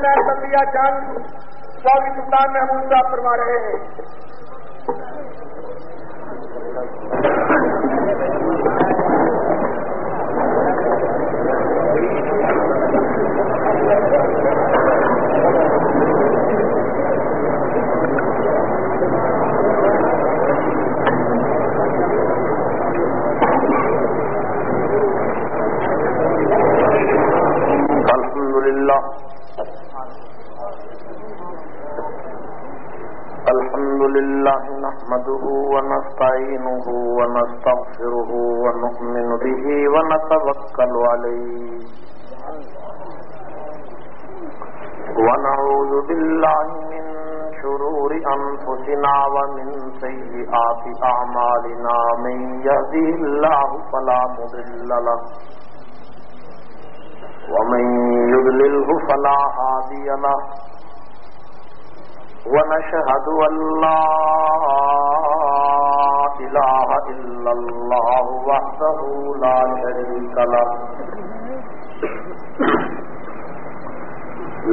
میں سندیا جنگ چوبیس سلطان محمود صاحب فرما رہے ہیں۔ لله نحمده ونستعينه ونستغفره ونؤمن به ونتوكل عليه. ونعوذ بالله من شرور أنفسنا ومن سيئات أعمالنا. من يهده الله فلا مضل له. ومن يضلله فلا هادي له. ونشهد أن لا إله إلا الله وحده لا شريك له.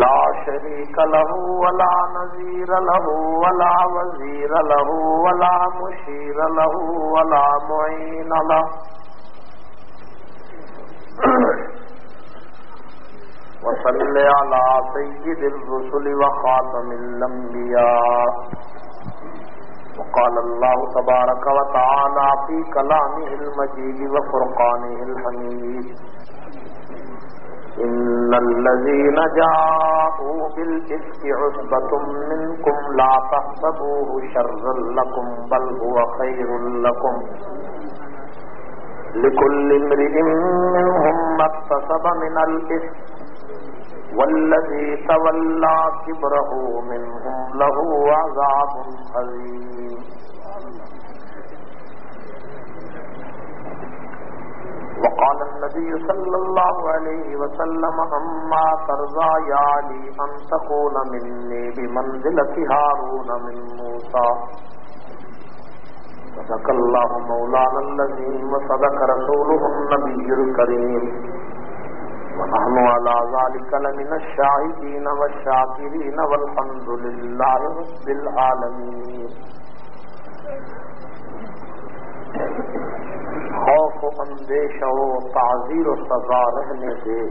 لا شريك له ولا نذير له ولا وزير له ولا مشير له ولا معين له. وصل على سيد الرسل وخاتم الأنبياء. وقال الله تبارك وتعالى في كلامه المجيد وفرقانه الحميد. إن الذين جاءوا بالإفك عصبة منكم لا تحسبوه شرا لكم، بل هو خير لكم. لكل امرئ منهم ما اكتسب من الإفك. والذي تولى كبره منهم له عذاب عظيم وقال النبي صلى الله عليه وسلم أما ترضى يا علي أن تكون مني بمنزلة هارون من موسى؟ صدق الله مولانا الذي وصدق رسوله النبي الكريم. ونحن على ذلك لمن الشاهدين والشاكرين والحمد لله رب العالمين. خوف و اندیش و تعذیر و سزا رہنے دے.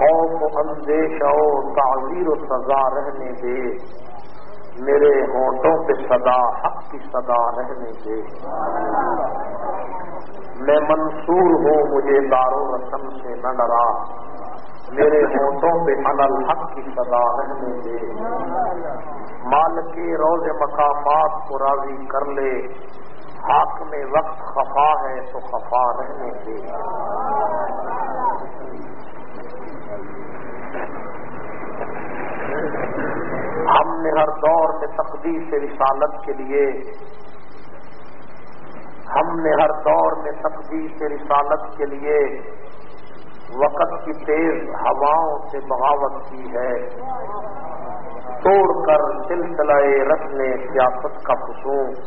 خوف و اندیش و تعذیر و سزا رہنے دے. میرے ہونٹوں پہ صدا، حق کی صدا رہنے دے. میں منصور ہوں، مجھے دار و رسم سے نہ ڈرا۔ میرے ہونٹوں پہ انل حق کی صدا رہنے دے مال کے روز مقامات کو راضی کر لے۔ حق میں وقت خفا ہے تو خفا رہنے دے۔ ہم نے ہر دور میں تقدیر سے رسالت کے لیے ہم نے ہر دور میں تقدیر سے رسالت کے لیے وقت کی تیز ہواؤں سے بغاوت کی ہے۔ توڑ کر سلسلہ رسم سیاست کا خصوص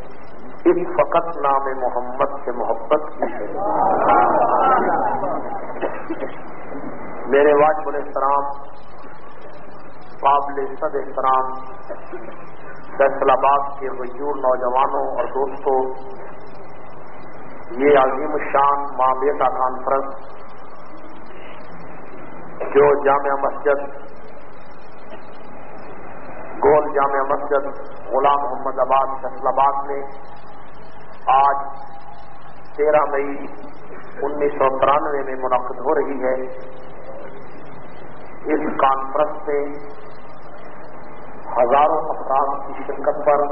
اس فقط نام محمد سے محبت کی ہے۔ میرے واجب السلام قابل صد احترام فیصلہ آباد کے غیور نوجوانوں اور دوستوں یہ عظیم شان ماں بیٹا کانفرنس جو جامعہ مسجد، گول جامعہ مسجد غلام محمد آباد فیصل آباد میں آج تیرہ مئی انیس سو ترانوے میں منعقد ہو رہی ہے۔ اس کانفرنس میں ہزاروں افراد کی شرکت پر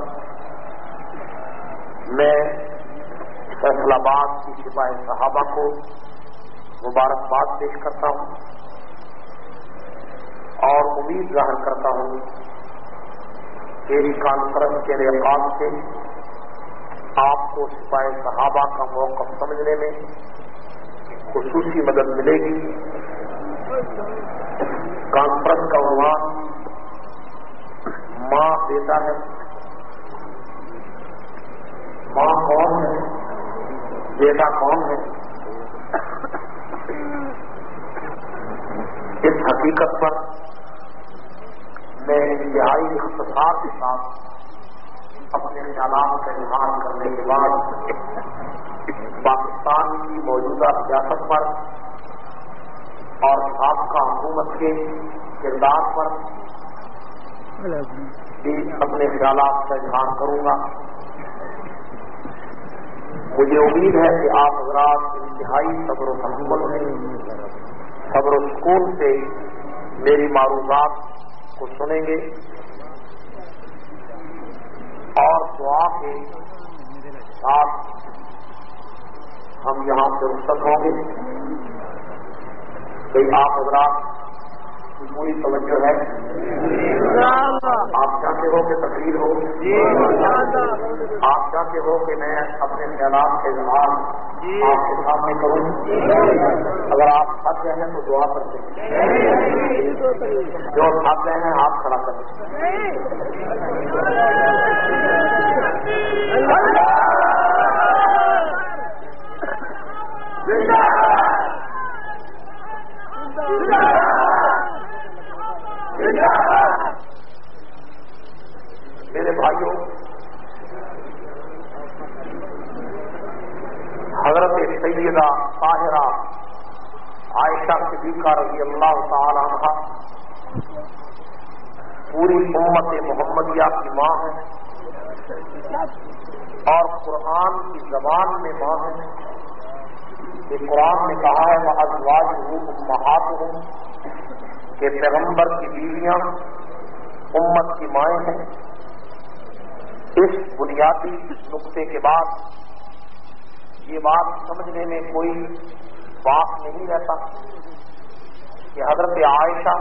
میں فیصلہ آباد کی سپاہی صحابہ کو مبارکباد پیش کرتا ہوں اور امید ظاہر کرتا ہوں کہ اس کانفرنس کے نقاب سے آپ کو سپاہی صحابہ کا موقف سمجھنے میں خصوصی مدد ملے گی۔ کانفرنس کا عنوان ماں بیٹا ہے۔ ماں کون ہے؟ بیٹا کون ہے؟ حقیقت پر میں انتہائی اختصار کے ساتھ اپنے خیالات کا اظہار کرنے کے بعد پاکستان کی موجودہ سیاست پر اور سابقہ حکومت کے کردار پر بھی اپنے خیالات کا اظہار کروں گا۔ مجھے امید ہے کہ آپ حضرات انتہائی صبر و تحمل میں صبر و سکون سے میری معروضات کو سنیں گے اور دعا کے ساتھ ہم یہاں سے رخصت ہوں گے۔ کہ آپ حضرات پوری توجہ ہے۔ آپ چاہتے ہو کہ تقریر ہو؟ آپ چاہتے ہو کہ میں اپنے خیالات کے اظہار آپ کے سامنے کروں؟ اگر آپ تھک گئے ہیں تو دعا کرتے ہیں جو تھک گئے ہیں، آپ کھڑا کریں میرے بھائیوں حضرت سیدہ طاہرہ عائشہ صدیقہ رضی اللہ تعالی عنہ۔ پوری امت محمدیہ کی ماں ہے۔ اور قرآن کی زبان میں ماں ہے۔ کہ قرآن نے کہا ہے وہ ازواج ہوں محات ہوں کہ پیغمبر کی بیویاں امت کی مائیں ہیں۔ اس بنیادی نقطے کے بعد یہ بات سمجھنے میں کوئی بات نہیں رہتا کہ حضرت عائشہ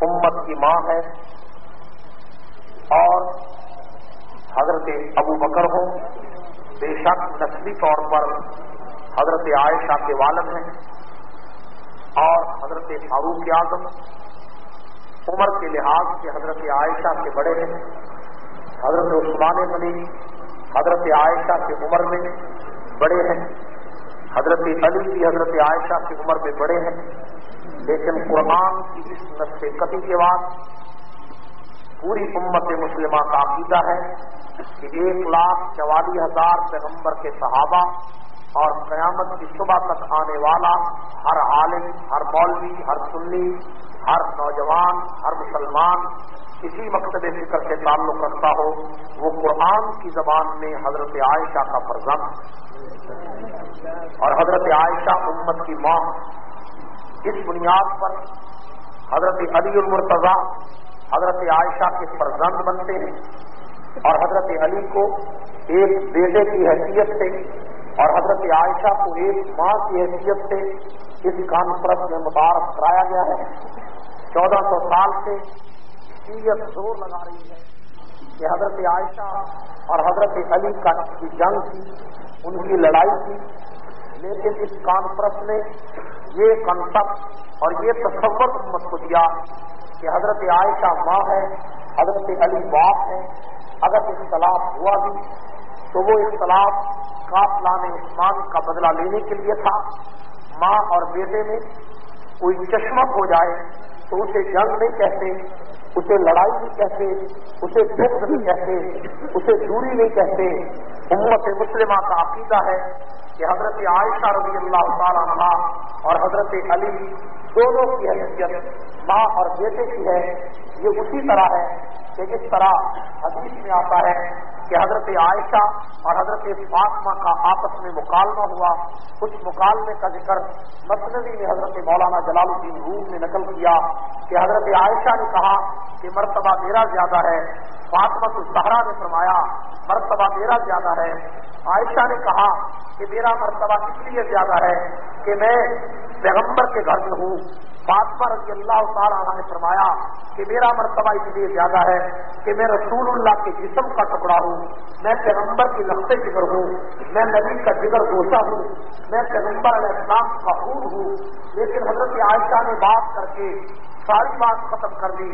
امت کی ماں ہے اور حضرت ابو بکر ہو بے شک نسلی طور پر حضرت عائشہ کے والد ہیں اور حضرت فاروق اعظم عمر کے لحاظ سے حضرت عائشہ کے بڑے ہیں۔ حضرت عثمان غنی، حضرت عائشہ کی عمر میں بڑے ہیں۔ حضرت علی بھی حضرت عائشہ کی عمر میں بڑے ہیں۔ لیکن قرآن کی اس نقش قطعی کے بعد پوری امت مسلمہ کا عقیدہ ہے کہ ایک لاکھ چوالیس ہزار پیغمبر کے صحابہ اور قیامت کی صبح تک آنے والا ہر عالم، ہر مولوی، ہر سنی، ہر نوجوان، ہر مسلمان کسی مقصد فکر سے تعلق رکھتا ہو، وہ قرآن کی زبان میں حضرت عائشہ کا فرزند۔ اور حضرت عائشہ امت کی ماں۔ اس بنیاد پر حضرت علی المرتضی حضرت عائشہ کے فرزند بنتے ہیں۔ اور حضرت علی کو ایک بیٹے کی حیثیت سے اور حضرت عائشہ کو ایک ماں کی حیثیت سے اس کانفرنس میں مبارک کرایا گیا ہے۔ چودہ سو سال سے زور لگا رہی ہے کہ حضرت عائشہ اور حضرت علی کا کی جنگ تھی، ان کی لڑائی تھی، لیکن اس کانفرنس نے یہ کنسپٹ اور یہ تصور امت کو دیا کہ حضرت عائشہ ماں ہے، حضرت علی باپ ہے۔ اگر اختلاف ہوا بھی تو وہ اختلاف کافلان عثمان کا بدلہ لینے کے لیے تھا۔ ماں اور بیٹے میں کوئی چشمک ہو جائے تو اسے جنگ نہیں کہتے۔ اسے لڑائی نہیں کہتے، اسے دکھ نہیں کہتے، اسے دوری نہیں کہتے۔ امت مسلمہ کا عقیدہ ہے کہ حضرت عائشہ رضی اللہ تعالیٰ عنہ اور حضرت علی دونوں کی حیثیت ماں اور بیٹے کی ہے، یہ اسی طرح ہے۔ کہ جس طرح حدیث میں آتا ہے کہ حضرت عائشہ اور حضرت فاطمہ کا آپس میں مکالمہ ہوا۔ کچھ مکالمے کا ذکر مسندی میں حضرت مولانا جلال الدین روم نے نقل کیا کہ حضرت عائشہ نے کہا کہ مرتبہ میرا زیادہ ہے۔ فاطمہ الزہرا نے فرمایا، مرتبہ میرا زیادہ ہے۔ عائشہ نے کہا کہ میرا مرتبہ اس لیے زیادہ ہے کہ میں پیغمبر کے گھر میں ہوں۔ فاطمہ رضی اللہ تعالیٰ عنہ نے فرمایا کہ میرا مرتبہ اس لیے زیادہ ہے کہ میں رسول اللہ کے جسم کا ٹکڑا ہوں، میں پیغمبر کی لفظ جگر ہوں، میں نبی کا جگر گوشہ ہوں، میں پیغمبر علیہ السلام کا خون ہوں۔ لیکن حضرت عائشہ نے بات کر کے ساری بات ختم کر دی،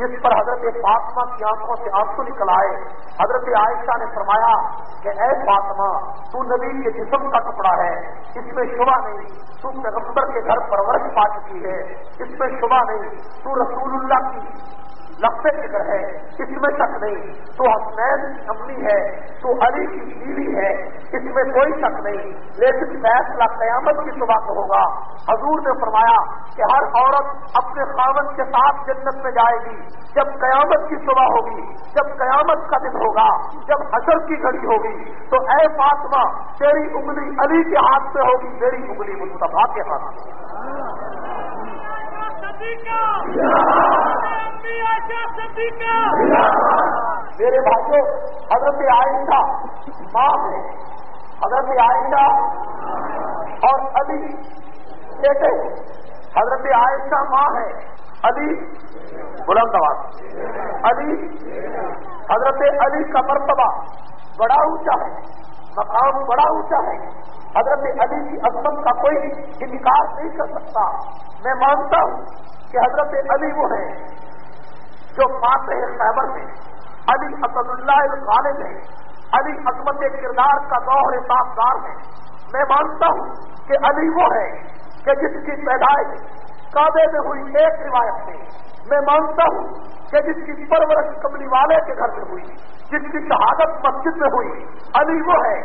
جس پر حضرت فاطمہ کی آنکھوں سے آنسو نکل آئے۔ حضرت عائشہ نے فرمایا کہ، اے فاطمہ، تو نبی کے جسم کا کپڑا ہے، اس میں شبہ نہیں، تو پیغمبر کے گھر پرورش پا چکی ہے، اس میں شبہ نہیں، تو رسول اللہ کی لفظ فکر ہے، اس میں شک نہیں۔ تو حسنین کی امی ہے، تو علی کی بیوی ہے، اس میں کوئی شک نہیں۔ لیکن فیصلہ قیامت کی صبح کو ہوگا۔ حضور نے فرمایا کہ ہر عورت اپنے خاون کے ساتھ جنت میں جائے گی۔ جب قیامت کی صبح ہوگی، جب قیامت کا دن ہوگا، جب حشر کی گھڑی ہوگی، تو اے فاطمہ، تیری انگلی علی کے ہاتھ میں ہوگی، میری انگلی مصطفیٰ کے ہاتھ میں میرے بھائیوں حضرت آئندہ ماں ہے حضرت آئندہ اور علی، بیٹے، حضرت عائشہ ماں ہے، علی، بلند آواز۔ علی، حضرت علی کا مرتبہ بڑا اونچا ہے۔ مقام بڑا اونچا ہے۔ حضرت علی کی عظمت کا کوئی انکار نہیں کر سکتا۔ میں مانتا ہوں کہ حضرت علی وہ ہیں جو فاتح خیبر میں علی اسد اللہ الغالب ہے علی عظمت کردار کا دور تاثار ہے میں مانتا ہوں کہ علی وہ ہے کہ جس کی پیدائش کعبے میں ہوئی ایک روایت میں۔ میں مانتا ہوں کہ جس کی پرورش کملی والے کے گھر میں ہوئی، جس کی شہادت مسجد میں ہوئی، علی وہ ہے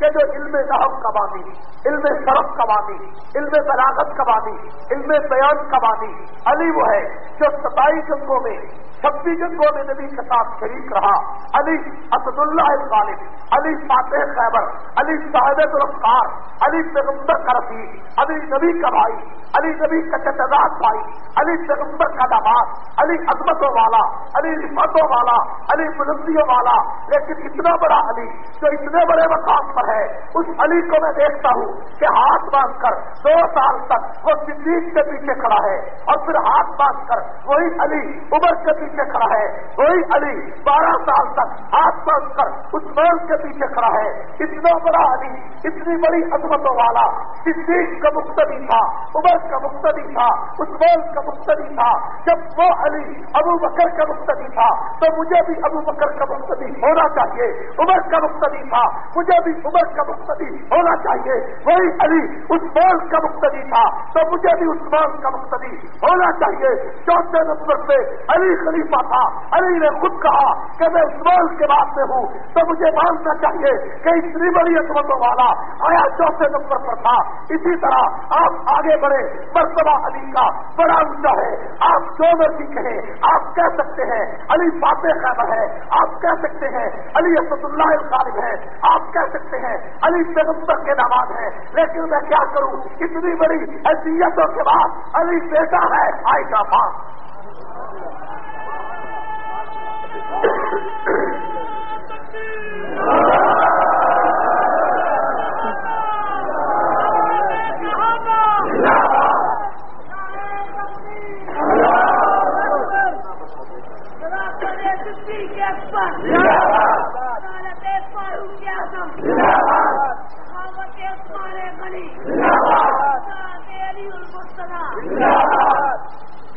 کہ جو علم نحب کا بانی علم شرف کا بانی علم بلاغت کا بانی علم بیان کا بانی علی وہ ہے جو ستائی جنگوں میں، چھبی جنگوں میں نبی کے ساتھ شریک رہا۔ علی اسد اللہ غالب علی فاتح خیبر، علی صاحب رفتار علی پیغمبر کا رفیق علی نبی کا بھائی، علی نبی کا چچداد بھائی، علی پیغمبر کا دماد علی عظمتوں والا، علی رفاتوں والا، علی بلندیوں والا۔ لیکن اتنا بڑا علی، جو اتنے بڑے مقام پر ہے اس علی کو میں دیکھتا ہوں کہ ہاتھ باندھ کر دو سال تک وہ صدیق کے پیچھے کھڑا ہے اور پھر ہاتھ باندھ کر وہی علی عمر کے پیچھے کھڑا ہے، وہی علی بارہ سال تک ہاتھ باندھ کر اس مول کے پیچھے کھڑا ہے۔ اتنا بڑا علی، اتنی بڑی عظمتوں والا صدیق کا مقتدی تھا، عمر کا مقتدی تھا اس مول کا مقتدی تھا۔ جب وہ علی ابو بکر کا مقتدی تھا تو مجھے بھی ابو بکر کا مقتدی ہونا چاہیے۔ عمر کا مقتدی تھا، مجھے بھی عمر کا مقتدی ہونا چاہیے۔ وہی علی عثمان کا مقتدی تھا۔ تو مجھے بھی عثمان کا مقتدی ہونا چاہیے۔ چوتھے نمبر پہ علی خلیفہ تھا۔ علی نے خود کہا کہ میں عثمان کے بعد میں ہوں۔ تو مجھے ماننا چاہیے کہ اتنی بڑی عظمتوں والا آیا چوتھے نمبر پر تھا۔ اسی طرح آپ آگے بڑھے مرتبہ علی کا بڑا اونچا ہے۔ آپ جو مرضی کہیں، آپ کہہ سکتے ہیں، علی فاتح خیبر ہے۔ آپ کہہ سکتے ہیں، علی اسد اللہ الغالب ہے۔ آپ کہہ سکتے ہیں علی پیغمبر کے نواز ہے لیکن میں کیا کروں؟ اتنی بڑی حیثیتوں کے بعد علی بیٹا ہے آئی کا باپ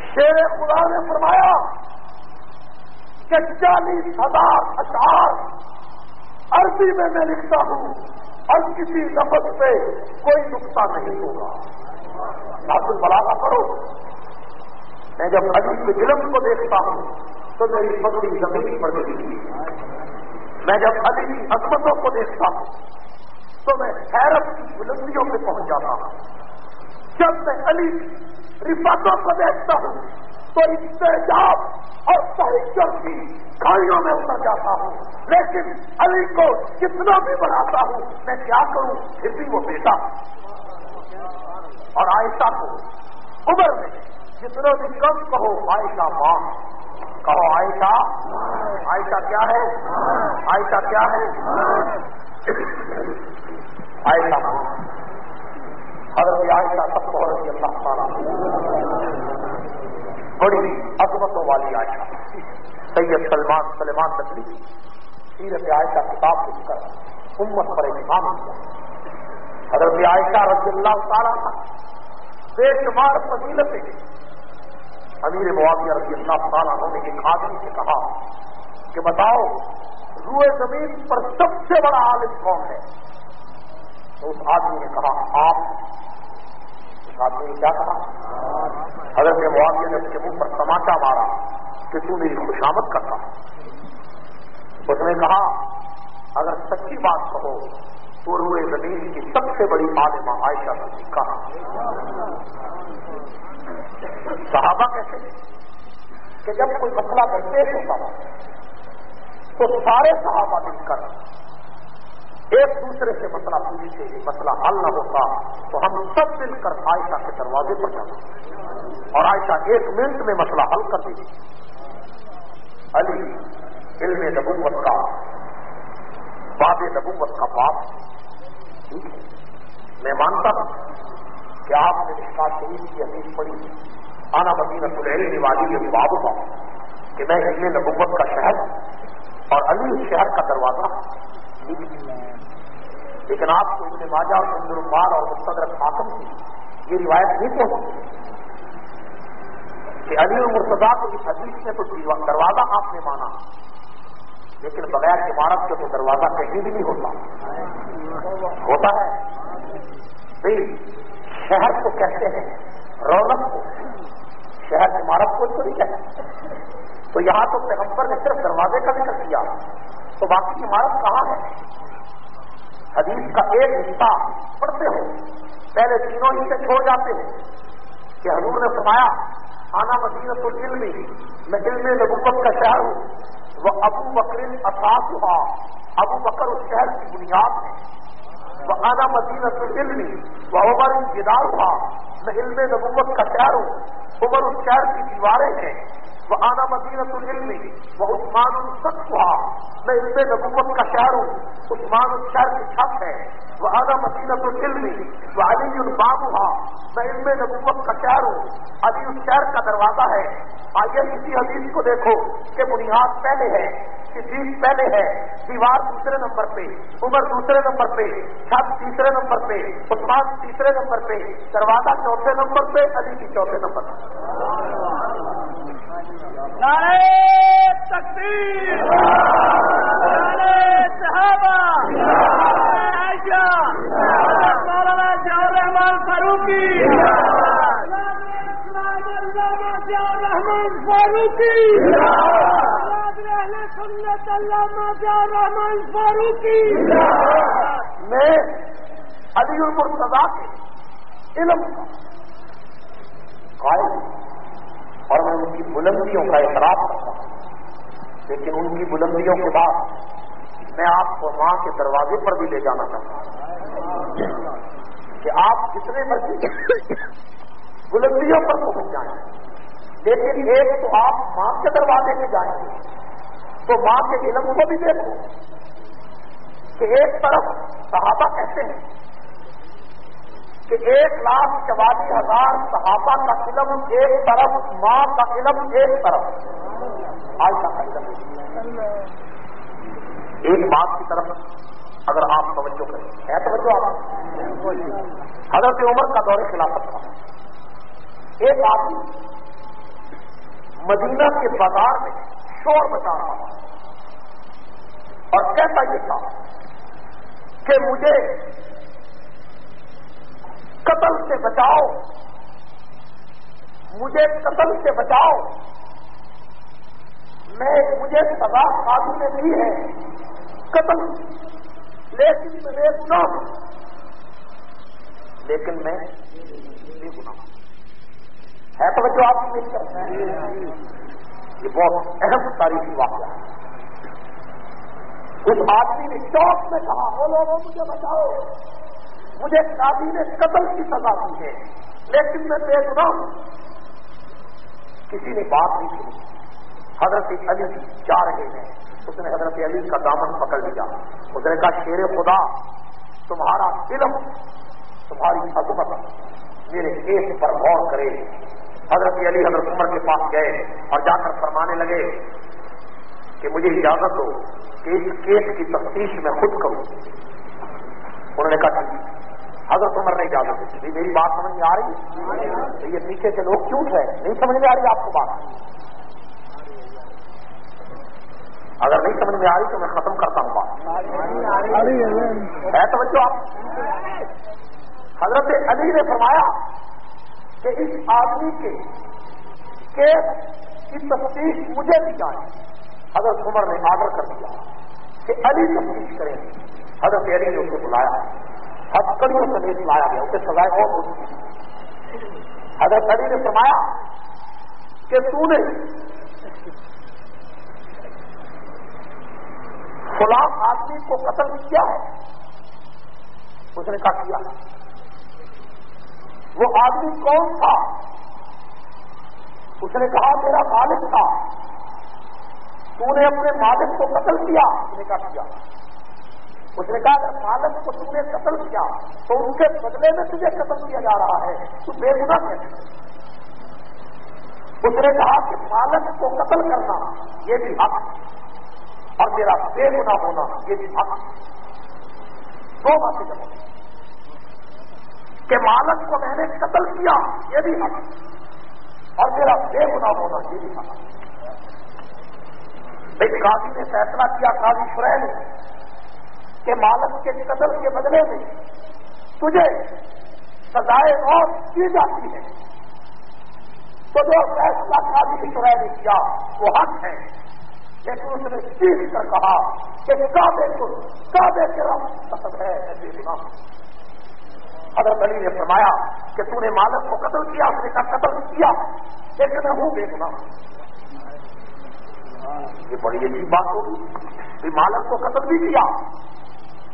شیر خدا نے فرمایا کہ چالیس ہزار اشعار عربی میں میں لکھتا ہوں اور کسی لفظ پہ کوئی نقطہ نہیں ہوگا۔ آپ بلاغا کرو میں جب علی کے ظلم کو دیکھتا ہوں، تو میری پگڑی زمین پر ملتی میں جب علی کی عظمتوں کو دیکھتا ہوں، تو میں حیرت کی بلندیوں پہ پہنچ جاتا ہوں۔ جب میں علی رفاتوں کو دیکھتا ہوں تو استحجاب اور تحجر کی کھائیوں میں اتر جاتا ہوں۔ لیکن علی کو کتنا بھی بڑھاتا ہوں، میں کیا کروں؟ پھر بھی وہ بیٹا۔ اور عائشہ کو عمر میں جتنا بھی کم کہو، عائشہ ماں۔ کہو، عائشہ عائشہ کیا ہے؟ عائشہ کیا ہے؟ عائشہ ماں۔ حضرت عائشہ سب کو حضرت اللہ تعالیٰ۔ بڑی عظمتوں والی عائشہ سید سلمان سلمان نقلی سیرت عائشہ کتاب لکھ کر امت پر امام کیا حضرت عائشہ رضی اللہ تعالیٰ کا بے شمار فضیلتیں امیر معاویہ رضی اللہ تعالیٰ نے ایک آدمی سے کہا کہ بتاؤ، روئے زمین پر سب سے بڑا عالم کون ہے؟ تو اس آدمی نے کہا، آپ آدمی نے کیا کہا؟ حضرت معاویہ نے اس کے منہ پر تماچا مارا کہ تو میری خوشامد کرتا اس نے کہا، اگر سچی بات کہو تو روئے زمین کی سب سے بڑی عالمہ عائشہ کہا۔ صحابہ کیسے کہ جب کوئی مسئلہ درپیش ہوتا تو سارے صحابہ مل کر ایک دوسرے سے مسئلہ پوچھتے یہ مسئلہ حل نہ ہوتا تو ہم سب مل کر عائشہ کے دروازے پر جاتے اور عائشہ ایک منٹ میں مسئلہ حل کر دیتی علی، علم نبوت کا، باب نبوت کا باپ میں مانتا ہوں کہ آپ نے نشا شریف کی حدیث پڑھی۔ آنا مدینہ العلم والی یہ باب تھا کہ میں علم نبوت کا شہر اور علی شہر کا دروازہ لیکن آپ کو ابن ماجہ اور عبدالبال اور مستدر خاتم کی یہ روایت نہیں پہنچی کہ علی المرتضا کو اس حدیث میں تو دروازہ آپ نے مانا، لیکن بغیر عمارت کے تو دروازہ کہیں بھی نہیں ہوتا۔ ہوتا ہے۔ بھائی، شہر کو کہتے ہیں، رونق کو۔ شہر عمارت کو تو نہیں کہتے۔ تو یہاں تو پیغمبر نے صرف دروازے کا ذکر کیا۔ تو باقی عمارت کہاں ہے؟ حدیث کا ایک حصہ پڑھتے ہو، پہلے تینوں ہی سے چھوڑ جاتے ہو۔ کہ حضور نے فرمایا، آنا مدینہ تو میں علم نبوت کا شہر ہوں۔ وہ ابو بکر اثاث ہوا ابو بکر اس شہر کی بنیاد ہے۔ وہ آنا مدینہ تو علم وہ عمر جدار ہوا میں علم نبوت کا شہر ہوں۔ عمر اس شہر کی دیواریں ہیں۔ وہ آنا مدینت العلمی وہ عثمان السط ہوا میں اس میں نبوت کا شہر ہوں. عثمان الشہر کی چھت ہے. وہ آنا مدینت العلمی وہ علی الباب ہوا میں علم نبوت کا شہر ہوں. علی اس شہر کا دروازہ ہے. آئیے کسی حدیث کو دیکھو کہ بنیاد پہلے ہے صدیق پہلے ہے. دیوار دوسرے نمبر پہ، عمر دوسرے نمبر پہ، چھت تیسرے نمبر پہ، عثمان تیسرے نمبر پہ، دروازہ چوتھے نمبر پہ، علی کی چوتھے نمبر پہ تقدیر صحابہ مولانا ضیاء رحمان فاروقی رحمان فاروقی سنت علامہ ضیاء رحمان فاروقی میں علی المرتضا کے علم کا قائم اور میں ان کی بلندیوں کا اعتراف کرتا ہوں لیکن ان کی بلندیوں کے بعد میں آپ کو ماں کے دروازے پر بھی لے جانا چاہتا ہوں۔ کہ آپ جتنے مرضی بلندیوں پر پہنچ جائیں، لیکن ایک تو آپ ماں کے دروازے میں جائیں گے، تو ماں کے علم کو بھی دیکھو۔ کہ ایک طرف صحابہ کہتے ہیں کہ ایک لاکھ چوالیس ہزار صحابہ کا علم ایک طرف، ماں کا علم ایک طرف۔ آج کا علم ایک بات کی طرف اگر آپ توجہ کریں۔ ہے توجہ آپ؟ حضرت عمر کا دور خلافت تھا۔ ایک آدمی مدینہ کے بازار میں شور بچا رہا تھا۔ اور کہتا یہ تھا کہ مجھے قتل سے بچاؤ۔ مجھے قتل سے بچاؤ۔ میں مجھے سزا شادی میں دی ہے۔ قتل، لیکن میں گنا ہوں۔ لیکن میں بھی گنا ہے تو جو آپ کی کرتے ہیں یہ بہت اہم تاریخی واقعہ ہے۔ اس آدمی نے چوک میں کہا، وہ لوگوں، مجھے بچاؤ۔ مجھے شادی نے قتل کی سزا دی ہے، لیکن میں بے گناہ ہوں۔ کسی نے بات نہیں سنی۔ حضرت علی جا رہے ہیں اس نے حضرت علی کا دامن پکڑ لیا۔ اس نے کہا، شیر خدا، تمہارا علم، تمہاری حکومت میرے کیس پر غور کرے۔ حضرت علی حضرت عمر کے پاس گئے اور جا کر فرمانے لگے کہ مجھے اجازت ہو کہ اس کیس کی تفتیش میں خود کروں۔ انہوں نے کہا حضرت عمر نہیں اجازت دیتی میری بات سمجھ میں آ رہی ہے؟ یہ پیچھے سے لوگ کیوں ہے نہیں سمجھ میں آ رہی آپ کو بات۔ اگر نہیں سمجھ میں آ رہی تو میں ختم کرتا ہوں بات۔ ہے توجہ آپ؟ حضرت علی نے فرمایا کہ اس آدمی کے کیس کی تفتیش مجھے دی جائے۔ حضرت عمر نے آرڈر کر دیا کہ علی تفتیش کریں حضرت علی نے اسے بلایا۔ ہتکڑیوں سے نہیں لایا گیا، اسے سزائے اور ہوتی حضرت علی نے فرمایا کہ تو نے غلام آدمی کو قتل کیا ہے؟ اس نے کہا کیا؟ وہ آدمی کون تھا؟ اس نے کہا میرا مالک تھا۔ تو نے اپنے مالک کو قتل کیا؟ اس نے کہا کیا؟ اس نے کہا اگر مالک کو تم نے قتل کیا، تو ان کے بدلے میں تجھے قتل کیا جا رہا ہے۔ تو بے گنا کیسے اس نے کہا کہ مالک کو قتل کرنا یہ بھی حق اور میرا بے گنا ہونا یہ بھی حق دو باتیں کرو کہ مالک کو میں نے قتل کیا، یہ بھی حق اور میرا بے گنا ہونا، یہ بھی حق ایک قاضی نے فیصلہ کیا، قاضی شرح نے کہ مالک کے قتل کے بدلے میں تجھے سزائے اور کی جاتی ہے۔ تو جو فیصلہ قاضی شرح نے کیا، وہ حق ہے۔ لیکن اس نے چیز کر کہا کہ کعبے کو کعبے کے رب قتل ہے حضرت علی نے فرمایا کہ تو نے مالک کو قتل کیا اس نے کہا قتل کیا لیکن میں ہوں بے گنا یہ بڑی عجیب بات ہوگی۔ مالک کو قتل بھی کیا،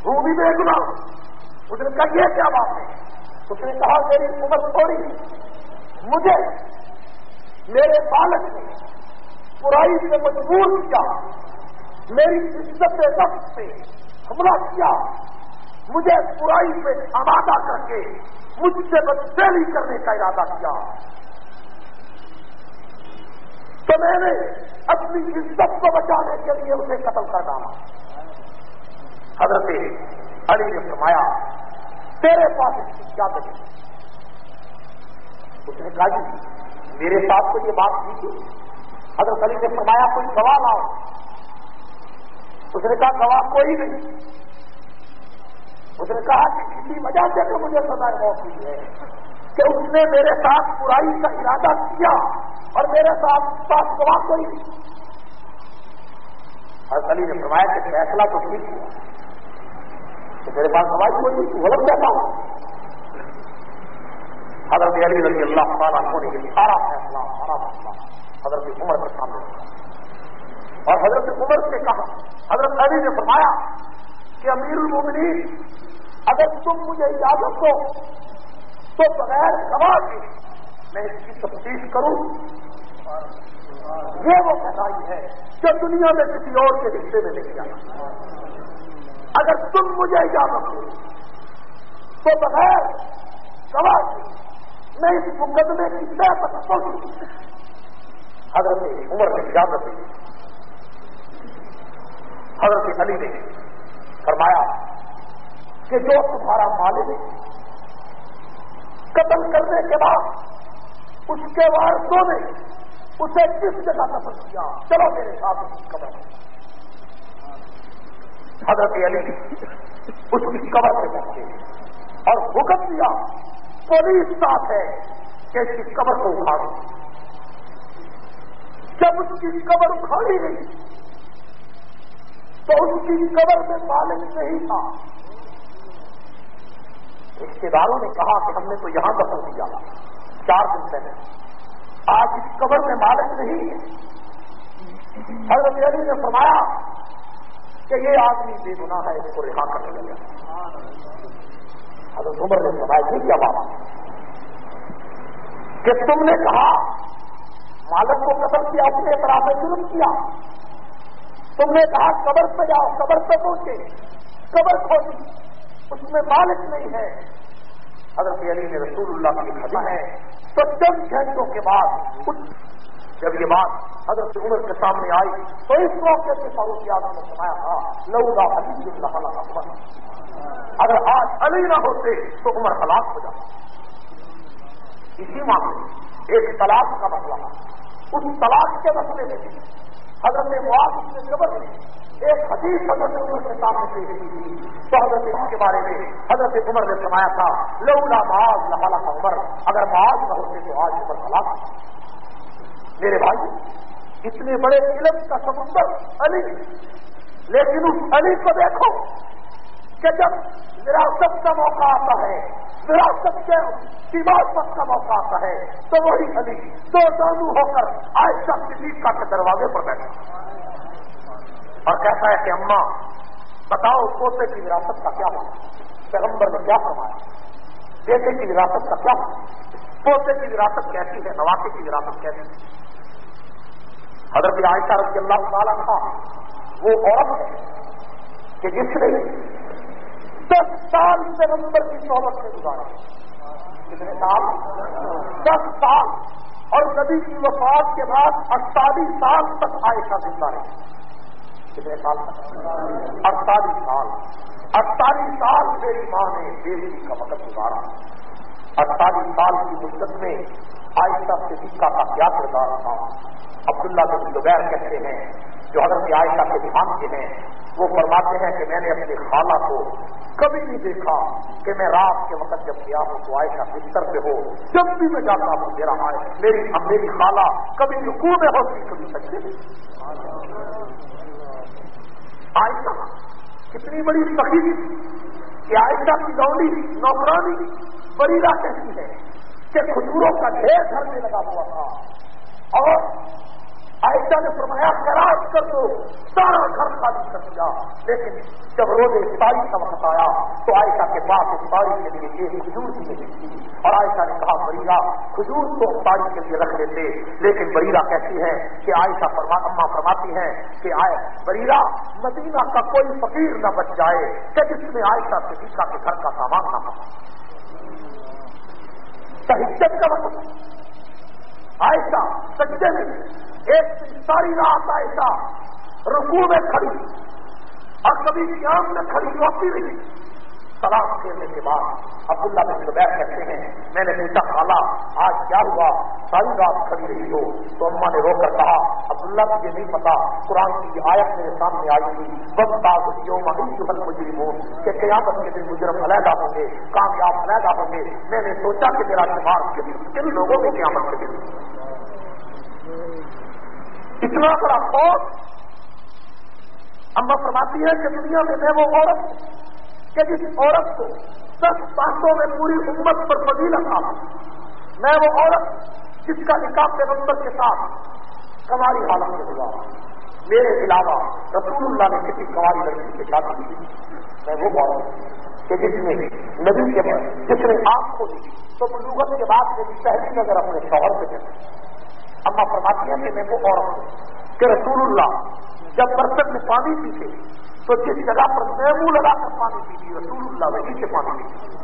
وہ بھی بے گنا اس نے کہا، یہ کیا بات ہے؟ اس نے کہا، میری عمر تھوڑی، مجھے، میرے بالک نے برائی سے مجبور کیا، میری عزت وقت سے حملہ کیا، مجھے برائی سے آمادہ کر کے مجھ سے بدلی کرنے کا ارادہ کیا۔ تو میں نے اپنی عزت کو بچانے کے لیے اسے قتل کر ڈالا۔ حضرت علی نے فرمایا، تیرے پاس اس کی کیا بچی اس نے کہا جی میرے ساتھ تو یہ بات کی تھی حضرت علی نے فرمایا، کوئی گواہ لاؤ اس نے کہا، گواہ کوئی نہیں. اس نے کہا کہ کسی وجہ سے تو مجھے سزا موت ہوئی ہے کہ اس نے میرے ساتھ برائی کا ارادہ کیا اور میرے ساتھ پاس گواہ کوئی نہیں۔ حضرت علی نے فرمایا کہ فیصلہ تو ٹھیک ہوا تو میرے پاس سوال کوئی نہیں غلط کہتا ہوں حضرت علی رضی اللہ تعالیٰ ہونے کے سارا فیصلہ سارا فیصلہ حضرت عمر کے سامنے۔ اور حضرت عمر سے کہا، حضرت علی نے فرمایا کہ امیر المومنین، اگر تم مجھے اجازت دو، تو بغیر گواہ کے میں اس کی تفتیش کروں۔ یہ وہ کہائی ہے جو دنیا میں کسی اور کے حصے میں نہیں جانا اگر تم مجھے اجازت دو، تو بغیر گواہ میں اس مقدمے کی طے تک پہنچ حضرت عمر نے اجازت دی حضرت علی نے فرمایا کہ جو تمہارا مالک قتل کرنے کے بعد اس کے وارثوں نے اسے کس جگہ قتل کیا؟ چلو میرے ساتھ اس کی قبر حضرت علی اس کی قبر پہ پہنچے اور حکم دیا، پولیس ساتھ ہے کہ اس کی قبر کو اکھاڑو جب اس کی قبر اکھاڑی گئی تو اس کی قبر میں مالک نہیں تھا۔ رشتے داروں نے کہا کہ ہم نے تو یہاں دفن کیا۔ چار دن پہلے۔ آج اس قبر میں مالک نہیں ہے۔ حضرت علی نے فرمایا کہ یہ آدمی بے گنا ہے، اس کو رہا کرنے لگا حضرت عمر نے فرمایا کیا بات کہ تم نے کہا مالک کو قتل کیا اپنے اطراف میں ظلم کیا۔ تم نے کہا، قبر پہ جاؤ، قبر پہ پہنچے۔ قبر کھولی۔ اس میں مالک نہیں ہے۔ حضرت علی نے رسول اللہ کی خبر ہے۔ تو چند گھنٹوں کے بعد جب یہ بات حضرت عمر کے سامنے آئی، تو اس موقع سے فاروق یادو نے سنایا تھا لوگا حدیث اللہ اگر آج علی نہ ہوتے، تو عمر ہلاک ہو جاتا۔ اسی معاملے ایک طلاق کا مسئلہ۔ اس طلاق کے مسئلے میں حضرت معاذ نے جبر نے ایک حدیث حضرت عمر کے سامنے پیش کی تھی۔ تو حضرت اس کے بارے میں حضرت عمر نے سنایا تھا، لولا معاذ لہلا کا عمر، اگر معاذ نہ ہوتے تو آج عمر خلاف میرے بھائی، اتنے بڑے علم کا سمندر علی، لیکن اس علی کو دیکھو۔ کہ جب وراثت کا موقع آتا ہے، وراثت کے سیماپت کا موقع آتا ہے، تو وہی علی دو دونوں ہو کر آج تک صدیقہ کے دروازے پر بیٹھا۔ اور کہتا ہے کہ اماں، بتاؤ پوتے کی وراثت کا کیا ہوگا پیغمبر نے کیا فرمایا؟ بیٹے کی وراثت کا کیا ہوگا پوتے کی وراثت کیسی ہے؟ نواقے کی وراثت کیسی ہے؟ حضرت عائشہ رضی اللہ تعالیٰ تھا وہ عورت ہے کہ جس نے دس سال پیغمبر کی صحبت میں گزارا۔ کتنے سال دس سال۔ اور نبی کی وفات کے بعد اڑتالیس سال تک عائشہ زندہ رہی کتنے سال اڑتالیس سال۔ اڑتالیس سال میری ماں نے بیوی کا وقت گزارا۔ اڑتالیس سال کی مدت میں آئشہ صدیقہ کا کیا کردار تھا؟ عبداللہ بن زبیر کہتے ہیں، جو حضرت عائشہ کے دھیان کے ہیں۔ وہ فرماتے ہیں کہ میں نے اپنی خالہ کو کبھی نہیں دیکھا کہ میں رات کے وقت جب گیا ہوں تو عائشہ بستر پہ ہو، جب بھی میں جاتا ہوں، میرا میری میری خالہ کبھی رکو میں ہوتی کبھی سکتے عائشہ کتنی بڑی سخی کہ عائشہ کی گوڑی نوکرانی بڑی کہتی ہے کہ کھجوروں کا ڈھیر گھر میں لگا ہوا تھا۔ اور عائشہ نے فرمایا خراج کر دو، سارا گھر خالی کر دیا۔ لیکن جب روز افطاری کا وقت آیا، تو عائشہ کے پاس افطاری کے لیے ایک کھجور کی نہیں تھی۔ اور عائشہ نے کہا بریرا کھجور تو افطاری کے لیے رکھ لیتے، لیکن بریرا کہتی ہے کہ عائشہ اما فرماتی ہیں کہ آئے بریرا مدینہ کا کوئی فقیر نہ بچ جائے کہ جس میں عائشہ سے کے گھر کا سامان نہ ہو کا وقت۔ عائشہ، سجدے میں ایک ساری رات ایسا رکو میں کھڑی، اور کبھی قیام میں کھڑی ہوتی رہی سلام پھیرنے کے بعد عبداللہ بن زبیر کہتے ہیں، میں نے پوچھا خالا آج کیا ہوا؟ ساری رات کھڑی رہی ہو۔ تو اما نے رو کر کہا، عبداللہ، مجھے نہیں پتا، قرآن کی آیت میرے سامنے آئی تھی۔ بس بازیوں محل مجرم ہوں کہ قیامت کے دن مجرم علیحدہ ہوں گے، کامیاب علیحدہ ہوں گے۔ میں نے سوچا کہ میرا دماغ کن لوگوں میں قیامت کے دن۔ اتنا بڑا خوف۔ اما فرماتی ہے کہ دنیا میں میں وہ عورت کہ جس عورت کو دس باتوں میں پوری امت پر فضیلت لگا میں وہ عورت جس کا نکاح پیغمبر کے ساتھ کماری حالت میں ہوا، میرے علاوہ رسول اللہ نے کسی کماری لڑکی سے شادی کی۔ میں وہ عورت کہ جس نے ندی کے جس نے آپ کو دی، تو بلوغت کے بعد میری پہلی نظر اپنے شوہر پہ دیکھی اما فرماتی ہیں کہ میں وہ عورت ہوں کہ رسول اللہ جب برتن میں پانی پیتے تو جس جگہ پر میں منہ لگا کر پانی پیتی رسول اللہ وہی سے پانی پیتی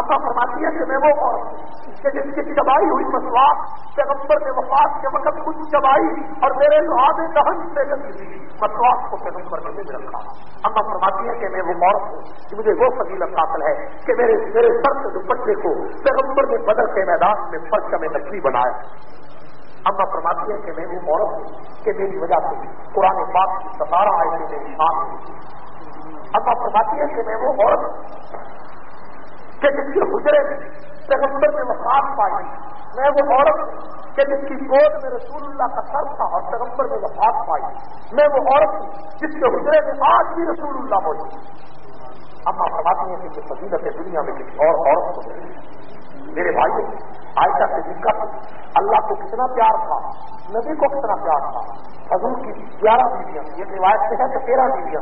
اما فرماتی ہے کہ میں وہ عورت کہ جس کی چبائی ہوئی مسواس پیغمبر نے وفات کے وقت کچھ چبائی اور میرے لوہاد دہن سے لگی تھی مسواس کو پیغمبر نے بھی رکھا۔ اما فرماتی ہے کہ میں وہ عورت ہوں کہ مجھے وہ فضیلت حاصل ہے کہ میرے میرے سر کے دوپٹے کو پیغمبر نے بدر کے میدان میں پرچم نقلی بنایا۔ اما فرماتی ہے کہ میں وہ عورت ہوں کہ میری وجہ سے قرآن پاک کی ستارہ آئے تھے میری ماں اما فرماتی ہے کہ میں وہ عورت کہ جس کے حجرے میں پیغمبر میں وفات پائی۔ میں وہ عورت ہوں کہ جس کی گود میں رسول اللہ کا سر تھا اور پیغمبر میں وفات پائی۔ میں وہ عورت ہوں جس کے حجرے میں آج بھی رسول اللہ موجود۔ اما فرماتی ہے کہ فضیلت دنیا میں کسی اور عورت کو میرے بھائی آج تک دقت اللہ کو کتنا پیار تھا، نبی کو کتنا پیار تھا۔ حضور کی گیارہ بیویاں یہ روایت سے ہے کہ تیرہ بیویاں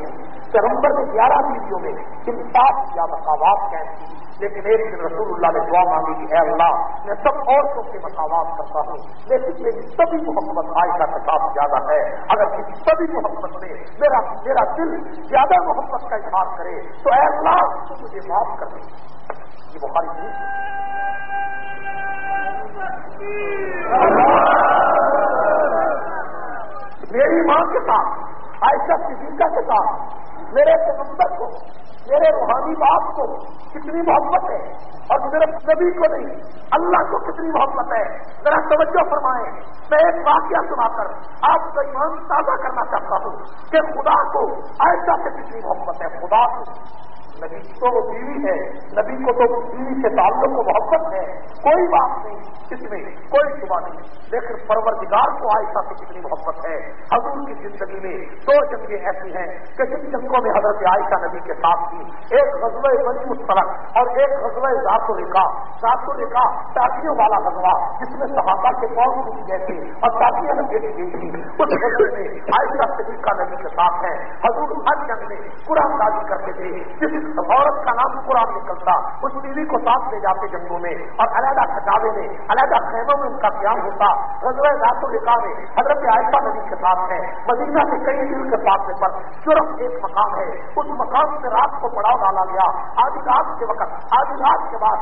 پیغمبر نے گیارہ بیویوں میں کن سات یا مساوات قید کی لیکن ایک دن رسول اللہ نے دعا مانگی کہ اے اللہ، میں سب عورتوں کے مساوات کرتا ہوں۔ لیکن میری سبھی محبت آئے کا ساتھ زیادہ ہے۔ اگر کسی سبھی محبت میں میرا میرا دل زیادہ محبت کا اظہار کرے، تو اے اللہ، تو مجھے معاف کر دے۔ یہ بخاری نہیں میری ماں کے ساتھ، عائشہ صدیقہ کے ساتھ، میرے پیغمبر کو، میرے روحانی باپ کو کتنی محبت ہے اور صرف نبی کو نہیں، اللہ کو کتنی محبت ہے۔ ذرا توجہ فرمائیں۔ میں ایک واقعہ سنا کر آپ کا ایمان تازہ کرنا چاہتا ہوں کہ خدا کو ایسا سے کتنی محبت ہے، خدا کو۔ نبی تو وہ بیوی ہے، نبی کو تو بیوی کے تعلق کو محبت ہے۔ کوئی بات نہیں، اس میں کوئی شبہ نہیں۔ لیکن پروردگار کو عائشہ سے کتنی محبت ہے۔ حضور کی زندگی میں دو جنگیں ایسی ہیں کہ جن جنگوں میں حضرت عائشہ نبی کے ساتھ تھی ایک غزوہ بنی مسترک اور ایک غزوہ ذات الرکا ذات الرکا ٹاکیوں والا غزوہ جس میں صحابہ کے پاؤں ٹوٹ گئے تھے اور ٹاکیاں میں گئی تھی اس غزوے میں عائشہ صدیقہ نبی کے ساتھ ہے۔ حضور ہر جنگ میں قرآن دازی کرتے تھے۔ جس عورت کا نام قرآن نکلتا، اس بیوی کو ساتھ لے جاتے جنگوں میں۔ اور علیحدہ کٹاوے میں، علیحدہ خیموں میں ان کا قیام ہوتا۔ رضوئے رات لکھا میں حضرت عائشہ نبی کے ساتھ ہے۔ مدینہ کے کئی دن کے پاس پر صرف ایک مقام ہے۔ اس مقام سے رات کو پڑاؤ ڈالا گیا۔ آدھی رات کے وقت، آدھی رات کے بعد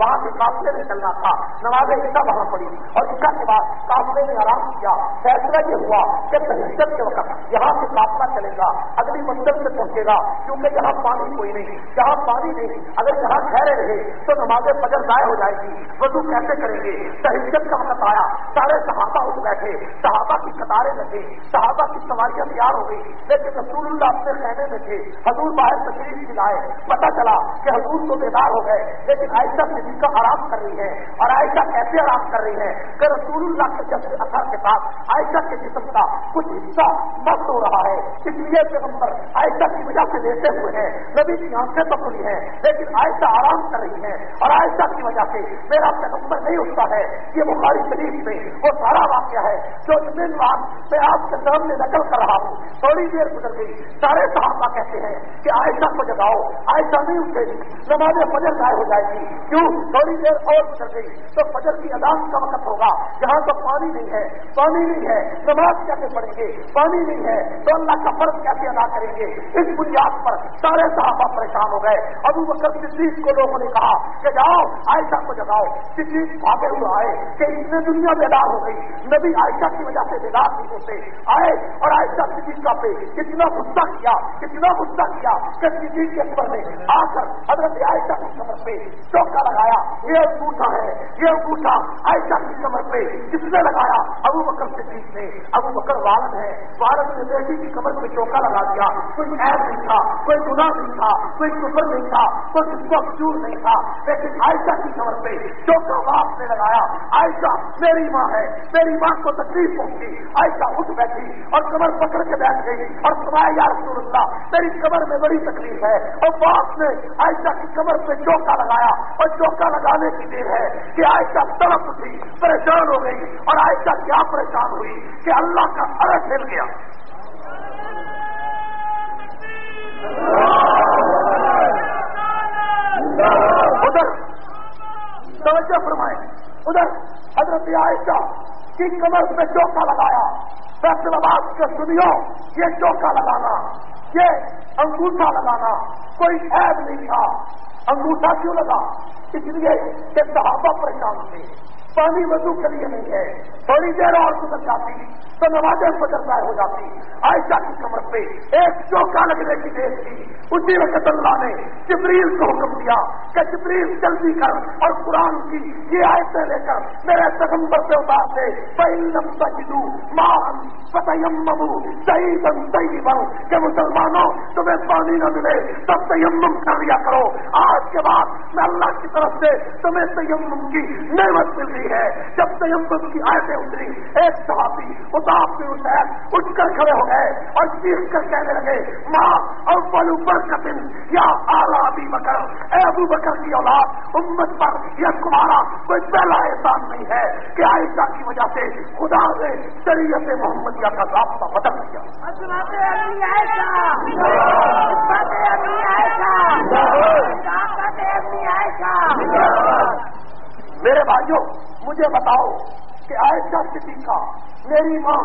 وہاں سے قافلے میں چلنا تھا۔ نماز عشا وہاں پڑی۔ اور عشا کے بعد قافلے میں آرام کیا۔ فیصلہ یہ ہوا کہ تحجت کے وقت یہاں سے قافلہ چلے گا، اگلی منزل سے پہنچے گا، کیونکہ یہاں پانی کوئی نہیں۔ جہاں پانی نہیں، اگر یہاں ٹھہرے رہے تو نماز فجر ضائع ہو جائے گی۔ وضو کیسے کریں گے؟ تحجت کا وقت آیا۔ سارے صحابہ اٹھ بیٹھے۔ صحابہ کی قطاریں لگے صحابہ کی سواریاں تیار ہو گئی لیکن رسول اللہ اپنے خیمے میں تھے۔ حضور باہر تشریف دلائے پتہ چلا کہ حضور تو بیدار ہو گئے۔ لیکن ایسا جس کا آرام کر رہی ہے اور عائشہ کیسے آرام کر رہی ہے کہ رسول اللہ کے جس اثر کے ساتھ عائشہ کے جسم کا کچھ حصہ مست ہو رہا ہے، اس لیے پیغمبر عائشہ کی وجہ سے لیتے ہوئے ہیں، نبی کی آنکھیں تو کھلی ہیں، لیکن عائشہ آرام کر رہی ہے اور عائشہ کی وجہ سے میرا پیغمبر نہیں اٹھتا ہے، یہ بخاری شریف میں وہ سارا واقعہ ہے جو دن بعد میں آپ کے سامنے نقل کر رہا ہوں۔ تھوڑی دیر گزر گئی۔ سارے صحابہ کہتے ہیں کہ عائشہ کو جگاؤ، عائشہ نہیں اٹھے گی، نماز فجر ضائع ہو جائے گی۔ کیوں؟ تھوڑی دیر اور گزر گئی تو فجر کی ادان کا وقت ہوگا۔ جہاں تو پانی نہیں ہے، پانی نہیں ہے۔ نماز کیسے پڑھیں گے؟ پانی نہیں ہے۔ تو اللہ کا فرض کیسے ادا کریں گے؟ اس بنیاد پر سارے صحابہ پریشان ہو گئے۔ ابو بکر صدیق کو لوگوں نے کہا کہ جاؤ، عائشہ کو جگاؤ۔ صدیق بھاگے ہوئے آئے کہ اس دنیا بیدار ہو گئی۔ نبی عائشہ کی وجہ سے بیدار نہیں ہوتے آئے اور عائشہ صدیقہ پہ کتنا غصہ کیا، کتنا غصہ کیا کہ صدیق کے سفر میں آ کر حضرت عائشہ کی سفر پہ چوکا لگایا، یہ انگوٹھا ہے، یہ انگوٹھا ایسا کی کمر پہ کس نے لگایا؟ ابو بکر سے بیچ نے۔ ابو بکر والد ہے، والد نے بیٹی کی کمر پہ چوکا لگا دیا۔ کوئی ایپ نہیں تھا، کوئی گناہ نہیں تھا، کوئی کفر نہیں تھا، کوئی کس کو چور نہیں تھا۔ لیکن عائشہ کی کمر پہ چوکا باپ نے لگایا۔ عائشہ، میری ماں ہے، میری ماں کو تکلیف پہنچی۔ عائشہ اٹھ بیٹھی اور کمر پکڑ کے بیٹھ گئی اور سنایا یا رسول اللہ، میری کمر میں بڑی تکلیف ہے اور باپ نے عائشہ کی کمر پہ چوکا لگایا اور چوکا لگا جانے کی دیر ہے کہ عائشہ تڑپ اٹھی، پریشان ہو گئی اور عائشہ کیا پریشان ہوئی کہ اللہ کا ارد ہل گیا۔ ادھر توجہ فرمائے ادھر حضرت عائشہ کی کمر میں چوکا لگایا۔ فیصل آباد کے سنیو یہ چوکا لگانا، یہ انگوٹھا لگانا، کوئی عیب نہیں تھا۔ انگوٹھا کیوں لگا؟ اس لیے کہ صحابہ پریشان تھے۔ پانی وضو کے لیے نہیں ہے تھوڑی دیر اور گزر جاتی۔ تو نمازیں فجر ضائع ہو جاتی۔ عائشہ کی کمر پہ ایک چوکا لگنے کی دیر تھی اسی وقت اللہ نے جبریل کو حکم دیا کہ جبریل جلدی کر اور قرآن کی یہ آیتیں لے کر میرے پیغمبر سے اتار دے۔ پہلم تجدو مان فتیممو سعیدن طیبن کہ مسلمانوں تمہیں پانی نہ ملے، تب تیمم کر لیا کرو۔ آج کے بعد میں اللہ کی طرف سے تمہیں تیمم کی نعمت مل رہی ہے۔ جب تیمم کی آیتیں اتری، ایک صحابی اداس بھی حسین اٹھ کر کھڑے ہو گئے اور چیخ کر کہنے لگے، ماں اور بلو برکتن یا آلہ ابھی بکر۔ اے ابو بکر کی اولاد، امت پر یہ تمہارا کوئی پہلا احسان نہیں ہے کہ عائشہ کی وجہ سے خدا نے شریعت محمدیہ کا رابطہ بدل دیا میرے بھائیوں، مجھے بتاؤ کہ عائشہ صدیقہ میری ماں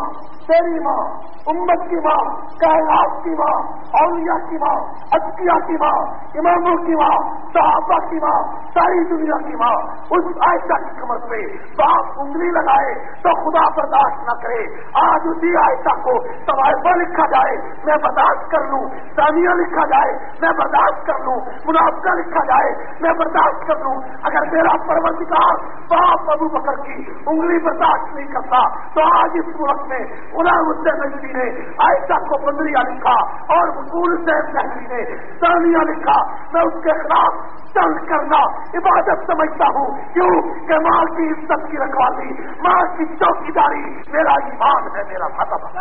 تیری ماں، امت کی ماں، کائنات کی ماں، اولیاء کی ماں اچکیا کی ماں، اماموں کی ماں، صحابہ کی ماں، ساری دنیا کی ماں۔ اس آئسہ کی کمر پہ باپ انگلی لگائے تو خدا برداشت نہ کرے۔ آج اسی آئسہ کو سوائبہ لکھا جائے۔ میں برداشت کر لوں۔ سانیہ لکھا جائے۔ میں برداشت کر لوں۔ منافقہ لکھا جائے۔ میں برداشت کر لوں۔ اگر میرا پروردگار باپ ابو بکر کی انگلی برداشت نہیں کرتا تو آج اس ملک میں غلام الدین نجی نے عائشہ کو بندریا لکھا اور مقبول سیب نحوی نے سانیہ لکھا۔ میں اس کے خلاف چل کرنا، عبادت سمجھتا ہوں۔ کیوں؟ کہ ماں کی عزت کی رکھوالی ماں کی چوکی داری میرا ایمان ہے، میرا ختم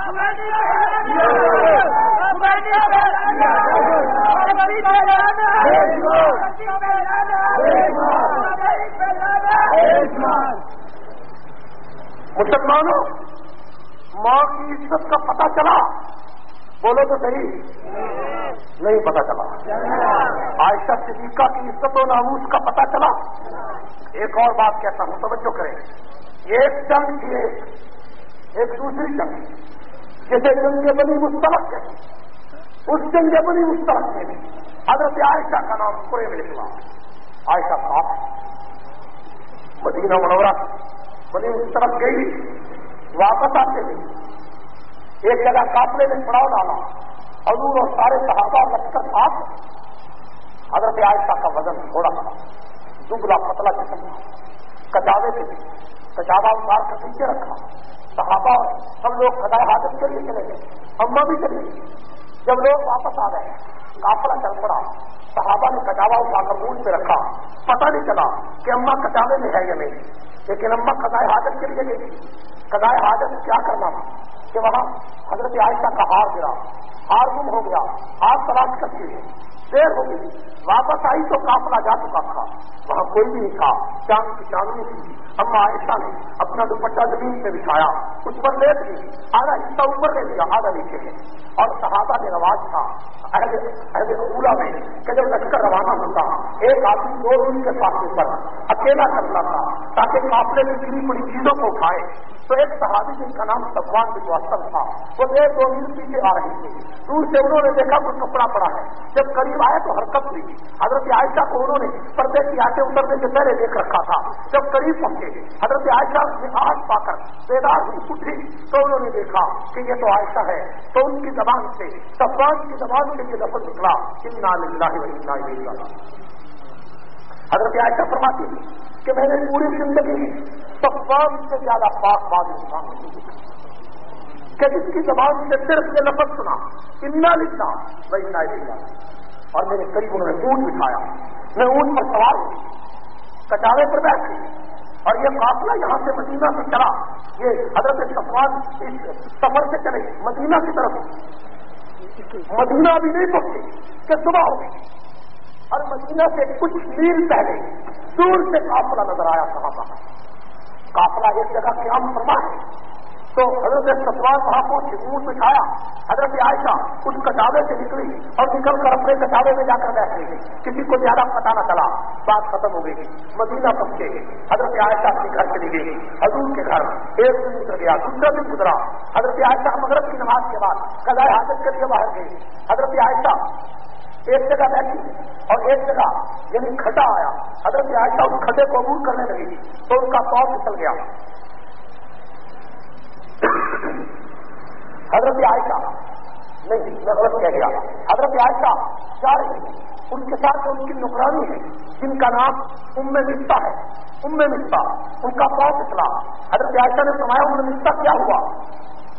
مسلمانوں ماں کی عزت کا پتہ چلا؟ بولو تو صحیح۔ نہیں پتا چلا۔ عائشہ صدیقہ کی عزت و ناموس کا پتا چلا؟ ایک اور بات کہتا ہوں، توجہ کریں۔ ایک جنگ تھی ایک دوسری جنگ جیسے جنگ بنی مستلق ہے اس جنگ بنی مستلق میں بھی حضرت عائشہ کا نام پورے میں نکلا عائشہ صاحب، مدینہ منورہ، بنی مستلق گئی۔ واپس آتے تھے ایک جگہ قافلے میں پڑاؤ ڈالا۔ حضور اور سارے صحابہ لشکر ساتھ حضرت عائشہ کا وزن تھوڑا تھا دبلا پتلا جسم۔ کچاوے کے کچاوا اتار کر پیچھے رکھا۔ صحابہ سب لوگ کدائے حاضر کے لیے چلے گئے۔ اما بھی چلی گئی جب لوگ واپس آ گئے کافلا چل پڑا۔ صحابہ نے کچاوا اٹھا کر منہ پہ رکھا۔ پتہ نہیں چلا کہ اما کچاوے میں ہے یا نہیں۔ لیکن اما کدائے حاضر کے لیے گئی کدائے حاضر کیا کرنا تھا؟ کہ وہاں حضرت عائشہ کا ہار گرا، ہار گم ہو گیا، ہار تلاش کرتی ہے، دیر ہو گئی، واپس آئی تو کافلا جا چکا تھا۔ وہاں کوئی بھی نہیں تھا، چاند کی چاندنی تھی۔ اما عائشہ نے اپنا دوپٹہ زمین پہ بچھایا، اس پر لیٹ گئی، آدھا حصہ اوپر لے لیا، آدھا نیچے ہے اور صحابہ نے رواج تھا اولا میں، کہ جب لشکر روانہ ہوتا، ایک آدمی دو دن کے ساتھ اوپر اکیلا کرتا تھا، تاکہ قافلے میں گری پڑی چیزوں کو اٹھائے تو ایک صحابی جن کا نام سفوان بن واسطر تھا، وہ ایک دو میل پیچھے آ رہی تھی دور سے انہوں نے دیکھا کوئی کپڑا پڑا ہے۔ جب قریب آئے تو حرکت ہوئی۔ حضرت عائشہ کو انہوں نے پردے کی آٹے اترنے سے پہلے دیکھ رکھا تھا۔ جب قریب پہنچے، حضرت عائشہ نے آج پا کر بیدار ہوئی، اٹھی۔ تو انہوں نے دیکھا کہ یہ تو عائشہ ہے۔ تو ان کی زبان سے سفوان کی زبان سے یہ لفظ نکلا کہ حضرت عائشہ فرماتی تھی کہ میں نے پوری زندگی سفان سے زیادہ پاک باد انسان نہیں کہ جس کی زبان سے صرف یہ لفظ سنا اتنا لکھنا وہی نہ اور میرے قریب انہوں نے اونٹ بٹھایا۔ میں اونٹ پر سوار ہوئی کچاوے پر بیٹھ گئی۔ اور یہ قافلہ یہاں سے مدینہ سے چلا۔ یہ حضرت سفان اس سفر سے چلے، مدینہ کی طرف۔ مدینہ بھی نہیں پہنچی کہ صبح ہو گئی۔ اور مدینہ سے کچھ میل پہلے دور سے قافلہ نظر آیا کہاں کا قافلہ ایک جگہ قیام فرما ہے۔ تو حضرت سفوان وہاں پہنچے منہ بٹھایا حضرت عائشہ اس کچاوے سے نکلی اور نکل کر اپنے کچاوے میں جا کر بیٹھ گئی۔ کسی کو زیادہ پتا نہ چلا۔ بات ختم ہو گئی۔ مدینہ پہنچے۔ حضرت عائشہ اپنے گھر چلی گئی۔ حضور کے گھر ایک دن گزر گیا۔ دوسرا دن گزرا۔ حضرت عائشہ مغرب کی نماز کے بعد قضاء حاضر کے لیے باہر گئی۔ حضرت عائشہ ایک جگہ بیٹھی اور ایک جگہ یعنی کھٹا آیا۔ حضرت عائشہ اس کھٹے کو عبور کرنے لگی تو ان کا پاؤں نکل گیا۔ حضرت عائشہ، نہیں، میں غلط کہہ گیا۔ حضرت عائشہ جا رہی ہے ان کے ساتھ ان کی نکرانی ہے، جن کا نام ام ملتا ہے۔ ام ملتا ان کا پاؤں نکلا حضرت عائشہ نے فرمایا ان ملتا کیا ہوا؟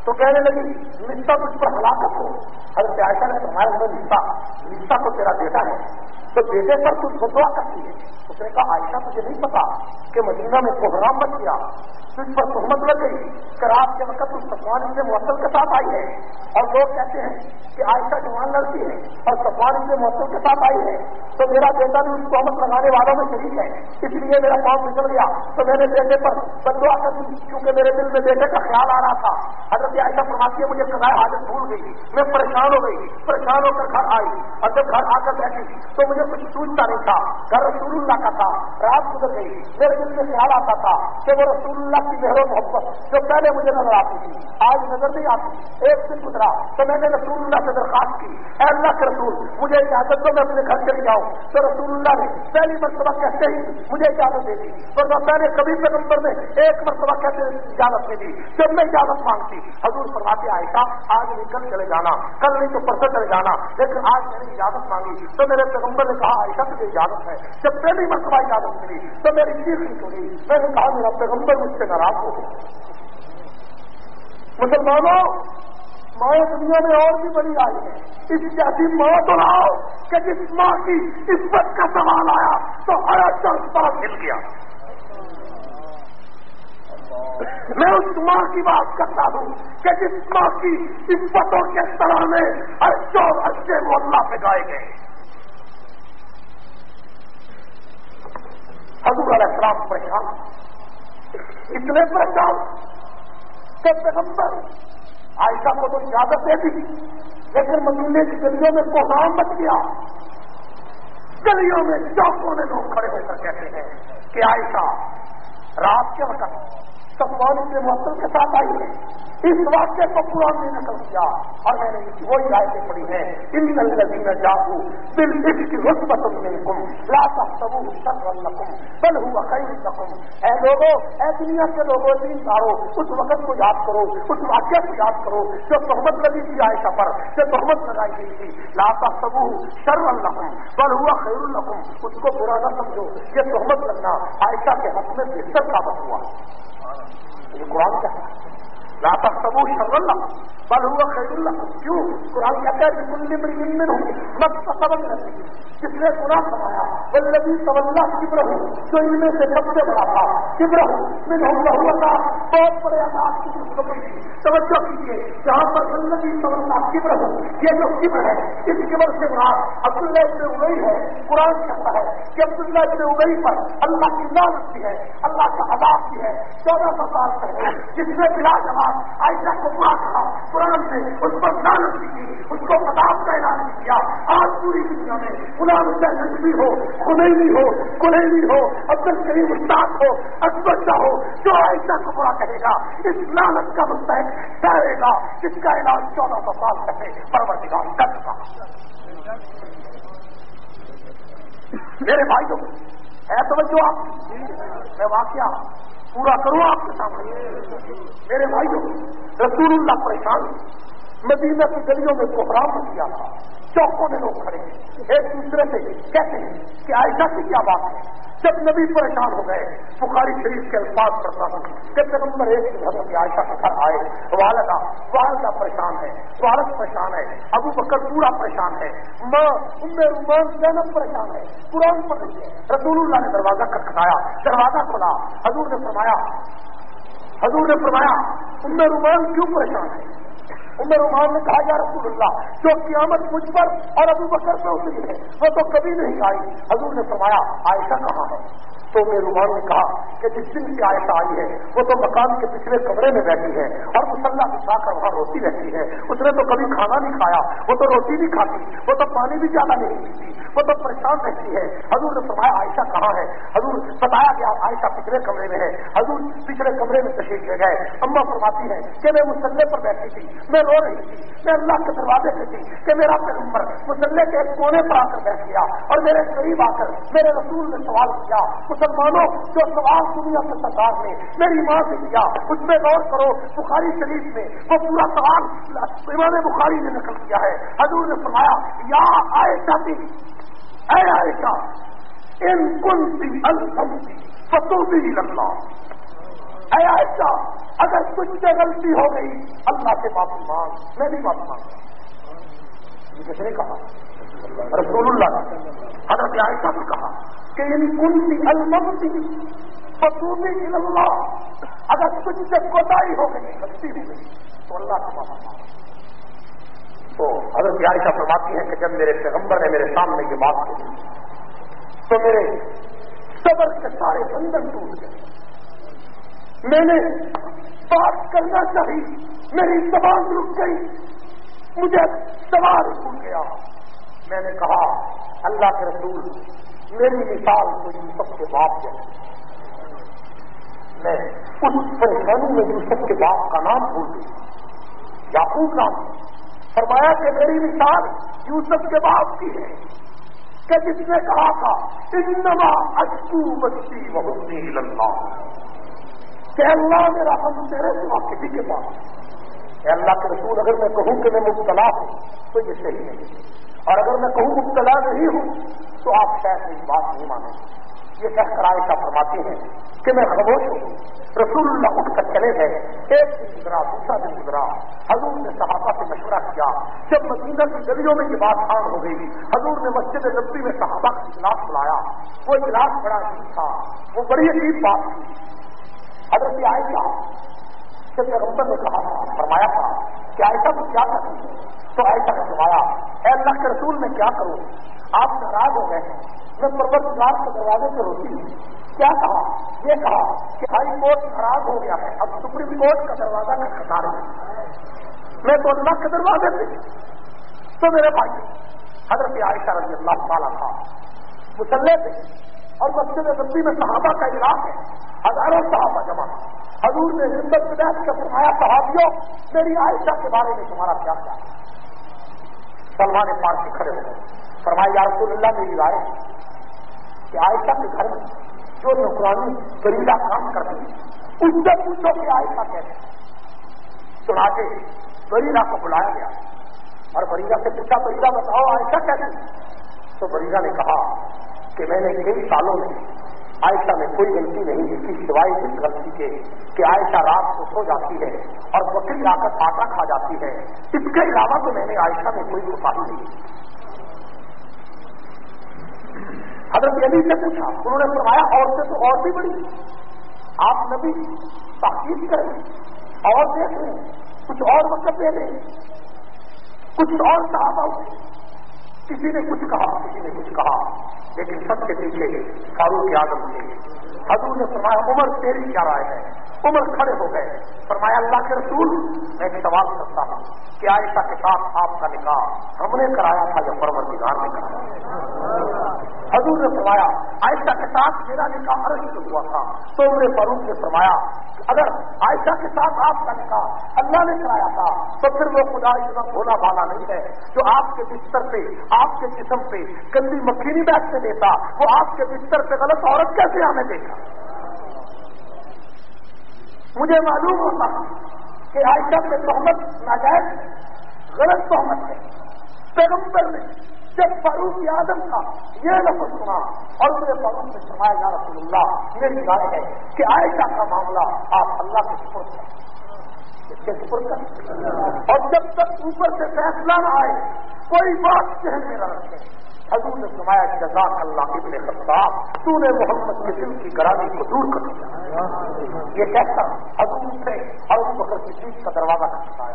تو کہنے لگی رشتہ اس پر ہلاکت ہو حضرت عائشہ نے فرمایا ہمیں رشتہ رشتہ تو تیرا بیٹا ہے، تو بیٹے پر تو فتوا کرتی ہے. اس نے کہا، عائشہ، مجھے نہیں پتا کہ مدینہ میں کوحرام مت کیا تجھ پر سہمت لگ گئی کہ رات کے وقت اس سفوان سے موسل کے ساتھ آئی ہے۔ اور لوگ کہتے ہیں کہ عائشہ جوان لڑکی ہے اور سفوان سے معطل کے ساتھ آئی ہے، تو میرا بیٹا بھی اس سہمت لگانے والوں میں شریک ہے۔ اس لیے میرا پاؤں نکل گیا۔ تو میں نے بیٹے پر بدوا کر دی، کیونکہ میرے دل میں بیٹے کا خیال آ رہا تھا۔ حضرت عائشہ فرماتی ہے، مجھے سزائے حاضر بھول گئی۔ میں پریشان ہو گئی، پریشان ہو کر گھر آئی۔ اور جب گھر آ کر بیٹھی، تو مجھے کچھ سوچتا نہیں تھا۔ گھر رسول اللہ کا تھا۔ رات گزر گئی۔ میرے دل میں خیال آتا تھا کہ وہ رسول اللہ کی مہر محبت جو پہلے مجھے نظر آتی تھی، آج نظر نہیں آتی۔ ایک دن گزرا، تو میں نے رسول اللہ سے درخواست کی۔ اے اللہ کے رسول، مجھے اجازت دو، میں اپنے گھر چلی جاؤں۔ تو رسول اللہ نے پہلی مرتبہ کہتے ہی مجھے اجازت دے دی۔ اور میں پہلے کبھی پیغمبر میں ایک مرتبہ کہتے اجازت دے دی۔ جب میں اجازت مانگتی، حضور فرماتے آئے تھا آج نکل چلے جانا۔ کل نہیں تو پرسوں چلے جانا، لیکن آج میں نے اجازت مانگی۔ تو میرے پیغمبر نے کہا، عائشہ، تجھے اجازت ہے۔ جب پہلی مرتبہ اجازت ملی، تو میری چیز نہیں سنی۔ میں نے کہا، میرا پیغمبر مجھ سے ناراض ہو مسلمانوں ماں دنیا میں اور بھی بڑی آئی ہے۔ اس جیسی ماں تو لاؤ کہ جس ماں کی عزت کا سوال آیا تو ہر چند پر مل گیا۔ میں اس ماں کی بات کرتا ہوں کہ جس ماں کی عزتوں کے طرح میں ہر چور اچھے وہ اللہ پہ گائے گئے۔ حضور علیہ السلام پریشان اتنے پریشان کہ پیغمبر عائشہ کو تو اجازت دے دی۔ لیکن مدینے کی گلیوں میں کوحرام بچ گیا۔ گلیوں میں چوکوں میں لوگ کھڑے ہو کر کہتے ہیں کہ عائشہ، رات کے وقت سموانی کے موسم کے ساتھ آئی ہے۔ اس واقعے کو قرآن نے نقل کیا اور میں نے وہی آیتیں پڑھی ہیں ان لگی میں جاگو دل اس کی رسبت میں کم لاتا سب لکم، بل ہوا کئی رقم اے لوگوں اے دنیا کے لوگوں تین دارو، اس وقت کو یاد کرو، اس واقعے کو یاد کرو جو محمد لگی تھی عائشہ پر، جو محمد لگائی گئی تھی۔ لاتا سب شر القم بل ہوا خیر القم اس کو برا نہ سمجھو یہ محمد لگنا عائشہ کے حق میں بہتر ثابت ہوا۔ یہ قرآن کا ہے۔ لاتا ہی شر اللہ بل ہوا خیر اللہ کیوں؟ قرآن کہتا ہے کہ کل بڑی من ہوں مت سبق رہتی جس نے قرآن بنایا ولدی طلّہ کبر ہوں جو ان میں سے سب سے بڑا تھا. کبر ہوں من ہوں بہو اللہ. بہت بڑے آزاد کی خوشخبری تھی توجہ کیجیے جہاں پر ولدی طلّہ کبر ہوں یہ جو کبر ہے، اس کبر سے مراد عبداللہ ابن ابئی ہے. قرآن کہتا ہے کہ عبداللہ ابن ابئی پر اللہ کی لانت بھی ہے، اللہ کا عذاب بھی ہے. چودہ سو سال پہلے جس نے بلا جواب عائشہ کو برا کہا قرآن نے اس پر لانت بھی کی اس کو عذاب کا اعلان بھی کیا۔ آج پوری دنیا میں غلام حسین نقوی ہو، خمینی ہو، کلینی ہو عبد الکریم استاد ہو، اکبر شاہ ہو، جو عائشہ کو کہے گا، اس لانت کا مستحق ٹھہرے گا، جس کا اعلان چودہ سو سال پہلے پرورتگار کر چکا۔ میرے بھائیوں ہے توجہ آپ، میں واقعہ پورا کروں آپ کے سامنے۔ میرے بھائیوں رسول اللہ پریشان مدینہ کی گلیوں میں کوحرام ہو گیا تھا۔ چوکوں میں لوگ کھڑے ایک دوسرے سے کہتے ہیں کہ عائشہ کی کیا بات ہے؟ جب نبی پریشان ہو گئے، بخاری شریف کے الفاظ کرتا ہوں کہ نمبر ایک حضرت عائشہ کا گھر آئے۔ والدہ والدہ پریشان ہے، والد پریشان ہے، ابو بکر پورا پریشان ہے، ماں ان میں رومان زینب پریشان ہے، قرآن پر رہی ہے۔ رسول اللہ نے دروازہ کھٹکھٹایا، دروازہ کھولا۔ حضور نے فرمایا، حضور نے فرمایا ان میں رومان کیوں پریشان ہے؟ عمر عمان نے کہا، یا رسول اللہ، جو قیامت مجھ پر اور ابو بکر پہ اتری ہے، وہ تو کبھی نہیں آئی حضور نے فرمایا، عائشہ کہاں ہے؟ تو میرے رومان نے کہا کہ جس دن کی عائشہ آئی ہے، وہ تو مکان کے پچھلے کمرے میں بیٹھی ہے اور مسلح بچھا کر وہاں روتی رہتی ہے۔ اس نے تو کبھی کھانا نہیں کھایا، وہ تو روٹی نہیں کھاتی، وہ تو پانی بھی زیادہ نہیں پیتی، وہ تو پریشان رہتی ہے۔ حضور نے فرمایا، عائشہ کہاں ہے؟ حضور بتایا گیا عائشہ پچھلے کمرے میں ہے حضور پچھلے کمرے میں تشریف لے گئے۔ اما فرماتی ہے کہ میں مسلح پر بیٹھی تھی، میں رو رہی تھی، میں اللہ کے دروازے پہ تھی کہ میرا پیغمبر مسلح کے ایک کونے پر آ کر بیٹھ گیا اور میرے قریب آ کر میرے رسول نے سوال کیا۔ مسلمانوں جو سوال دنیا کے سرکار نے، میری ماں سے کیا؟ اس میں غور کرو، بخاری شریف میں وہ پورا سوال امام بخاری نے نقل کیا ہے۔ حضور نے فرمایا، یا عائشہ تھی اے عائشہ، ان کن سی الفم تھی فتو بھی لگنا اے عائشہ، اگر کچھ سے غلطی ہو گئی، اللہ سے معافی مانگ میں بھی معافی مانگ یہ کس نے کہا؟ رسول اللہ حضرت عائشہ نے کہا کہ یعنی ان کن سی المتی فتو اللہ اگر کچھ سے کوتاہی ہو گئی غلطی ہو گئی، تو اللہ سے معافی تو حضرت عائشہ فرماتی ہے کہ جب میرے پیغمبر نے میرے سامنے یہ بات کی تو میرے صبر کے سارے بندن ٹوٹ گئے۔ میں نے بات کرنا چاہی، میری زبان رک گئی، مجھے سوال ٹوٹ گیا۔ میں نے کہا، اللہ کے رسول، میری مثال تو یوسف کے باپ کے میں اس پریشانی میں یوسف کے باپ کا نام بھول گئی۔ یاقوب نام فرمایا کہ میری مثال یوسف کے باپ کی ہے۔ کہ جس نے کہا تھا، انما اچو بچی بہت اللہ کہ اللہ میرا ہم تیرے سوا کسی کے پاس۔ اے اللہ کے رسول، اگر میں کہوں کہ میں مبتلا ہوں، تو یہ صحیح نہیں۔ اور اگر میں کہوں مبتلا نہیں ہوں، تو آپ شاید میری بات نہیں مانیں۔ گے یہ کہہ کر عائشہ فرماتی ہیں کہ میں خاموش ہوں۔ رسول اللہ اٹھ کر چلے گئے۔ ایک دن گزرا دوسرا دن گزرا حضور نے صحابہ سے مشورہ کیا۔ جب مدینہ کی گلیوں میں یہ بات عام ہو گئی، حضور نے مسجد نبی میں صحابہ کا اجلاس بلایا وہ اجلاس بڑا عجیب تھا۔ وہ بڑی عجیب بات تھی۔ حضرت عائشہ سے پیغمبر نے کہا، فرمایا تھا کہ عائشہ کو کیا کرتی تو ایسا نے فرمایا، اے اللہ کے رسول، میں کیا کروں؟ آپ ناراض ہو گئے ہیں۔ میں پربت گلاس کے دروازے سے روتی ہوں۔ کیا کہا؟ یہ کہا کہ ہائی کورٹ ناراض ہو گیا ہے، اب سپریم کورٹ کا دروازہ میں کھٹا رہا ہوں میں تو اللہ کے دروازے سے۔ تو میرے بھائی، حضرت عائشہ رضی اللہ تعالیٰ تھا مسلح تھے۔ اور مسجد نبی میں صحابہ کا علاج ہے۔ ہزاروں صحابہ جمع۔ حضور نے ہندت بیٹھ کر فرمایا، صحابیوں، میری عائشہ کے بارے میں تمہارا کیا کیا سلمان پارسی کھڑے ہو گئے۔ فرمائی یا رسول اللہ، میری رائے کہ عائشہ کے گھر میں جو نقرانی گریلا کام کرتی اس سے پوچھو کہ عائشہ کیسے سنا کے بریرا کو بلایا گیا۔ اور بریرا سے پوچھا بریرا بتاؤ، عائشہ کیسے تو بریرا نے کہا کہ میں نے کئی سالوں میں عائشہ میں کوئی غلطی نہیں کی سوائے اس غلطی کے کہ عائشہ رات کو سو جاتی ہے اور بکری آ کر آٹا کھا جاتی ہے۔ اس کے علاوہ تو میں نے عائشہ میں کوئی کوتاہی نہیں حضرت علی سے پوچھا، انہوں نے فرمایا عورتیں تو اور بھی بڑی۔ آپ نبی تحقیق کریں، اور دیکھ لیں، کچھ اور وقت دے دیں۔ کچھ اور صحابہ کسی نے کچھ کہا، کسی نے کچھ کہا۔ لیکن سب کے پیچھے فاروق اعظم تھے۔ حضور نے فرمایا، عمر، تیری کیا رائے ہے؟ عمر کھڑے ہو گئے۔ فرمایا، اللہ کے رسول، میں سوال کرتا ہوں کہ عائشہ کے ساتھ آپ کا نکاح ہم نے کرایا تھا یا پرور نگار نے کرایا حضور نے فرمایا، عائشہ کے ساتھ میرا نکاح عرض سے ہوا تھا تو عمر فاروق نے فرمایا اگر عائشہ کے ساتھ آپ کا نکاح اللہ نے کرایا تھا تو پھر وہ خدا اتنا بھولا بھالا نہیں ہے جو آپ کے بستر پہ، آپ کے جسم پہ گندی مکھی نہیں بیٹھنے دیتا، وہ آپ کے بستر پہ غلط عورت کیسے آنے دیکھا مجھے معلوم ہوتا کہ عائشہ پہ تہمت ناجائز، غلط تہمت ہے پیغمبر نے جب فاروق آدم تھا، یہ لفظ سنا اور میرے فاروق نے سنایا جا رسول اللہ میری رائے ہے کہ عائشہ کا معاملہ آپ اللہ کے سپر کریں۔ اس کے سپر کریں۔ اور جب تک اوپر سے فیصلہ نہ آئے، کوئی بات ذہن میں نہ رکھے۔ حضور نے سنایا جزاک اللہ ابن خطاب، تو نے محمد کے دل کی گرانی کو دور کر دیا۔ یہ کہتا حضور سے ہر ابو بکر کی چیز کا دروازہ کھٹکایا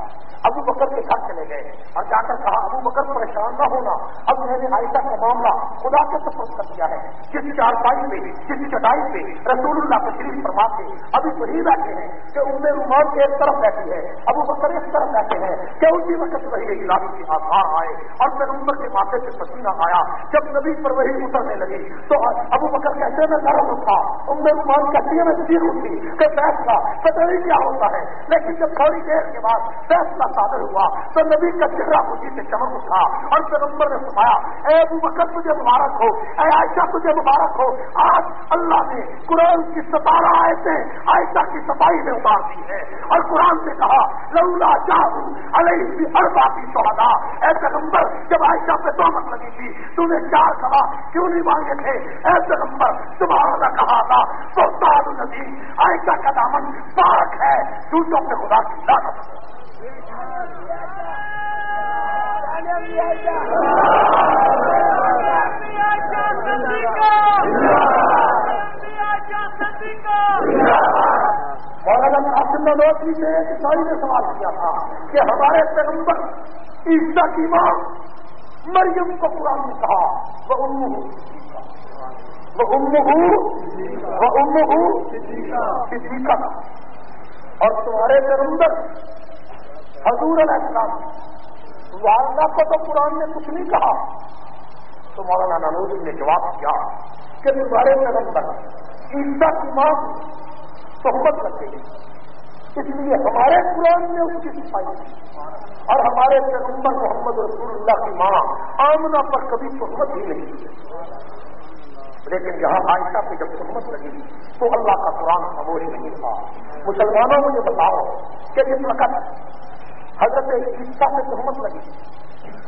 ابو بکر کے گھر چلے گئے اور جا کر کہا، ابو بکر پریشان نہ ہونا۔ اب میں نے عائشہ کا معاملہ خدا کے سفر کر دیا ہے۔ کسی چارپائی پہ کسی چٹائی پہ رسول اللہ تشریف فرما کے ابھی وہی بیٹھے ہیں کہ ان میں رومان ایک طرف بیٹھی ہے، ابو بکر ایک طرف بیٹھے ہیں کہ اسی وقت وہی علاقے کی آسار آئے اور پھر عمر کے ماتھے سے پسینہ آیا۔ جب نبی پر وہی اترنے لگی تو ابو بکر کہتے میں نرم اٹھا عمر مان کہتی ہے میں سیکھ اٹھی کہ فیصلہ، پتہ نہیں کیا ہوتا ہے لیکن جب تھوڑی دیر کے بعد فیصلہ تھا صادر ہوا تو نبی کا چہرہ خوشی سے چمک اٹھا اور پھر عمر نے سنایا اے ابو بکر، تجھے مبارک ہو، اے عائشہ، تجھے مبارک ہو۔ آج اللہ نے قرآن کی ستارہ آئے عائشہ کی صفائی میں اتار دی ہے اور قرآن نے کہا، لولا چاہوں علیہ اربا کی سہادا اے پیغمبر، جب عائشہ پہ تومت لگی تھی، تو نے چار کہا کیوں نہیں مانگے تھے؟ اے پیغمبر، تمہارا کہا تھا تو تار نبی عائشہ کا دامن پاک ہے، جھوٹوں پہ خدا کی لاگت مولانا قاسم نوٹری سے ایک عیسائی نے سوال کیا تھا کہ ہمارے پیغمبر عیسا کی ماں مریم کو قرآن نے کہا، وہ ام وہ ام وہ ام کسی کا اور تمہارے پیغمبر حضور علیہ السلام، والدہ کو تو قرآن نے کچھ نہیں کہا۔ تو مولانا نانوری نے جواب دیا کہ تمہارے پیغمبر عیسا کی ماں صحبت لگ گئی اس لیے ہمارے قرآن میں اس کی صفائی اور ہمارے پیغمبر محمد رسول اللہ کی ماں آمنا پر کبھی صحبت ہی نہیں لیکن یہاں عائشہ پہ جب صحبت لگی تو اللہ کا قرآن خاموش نہیں تھا۔ مسلمانوں، مجھے بتاؤ کہ جس وقت حضرت عیسیٰ پہ تہمت لگی۔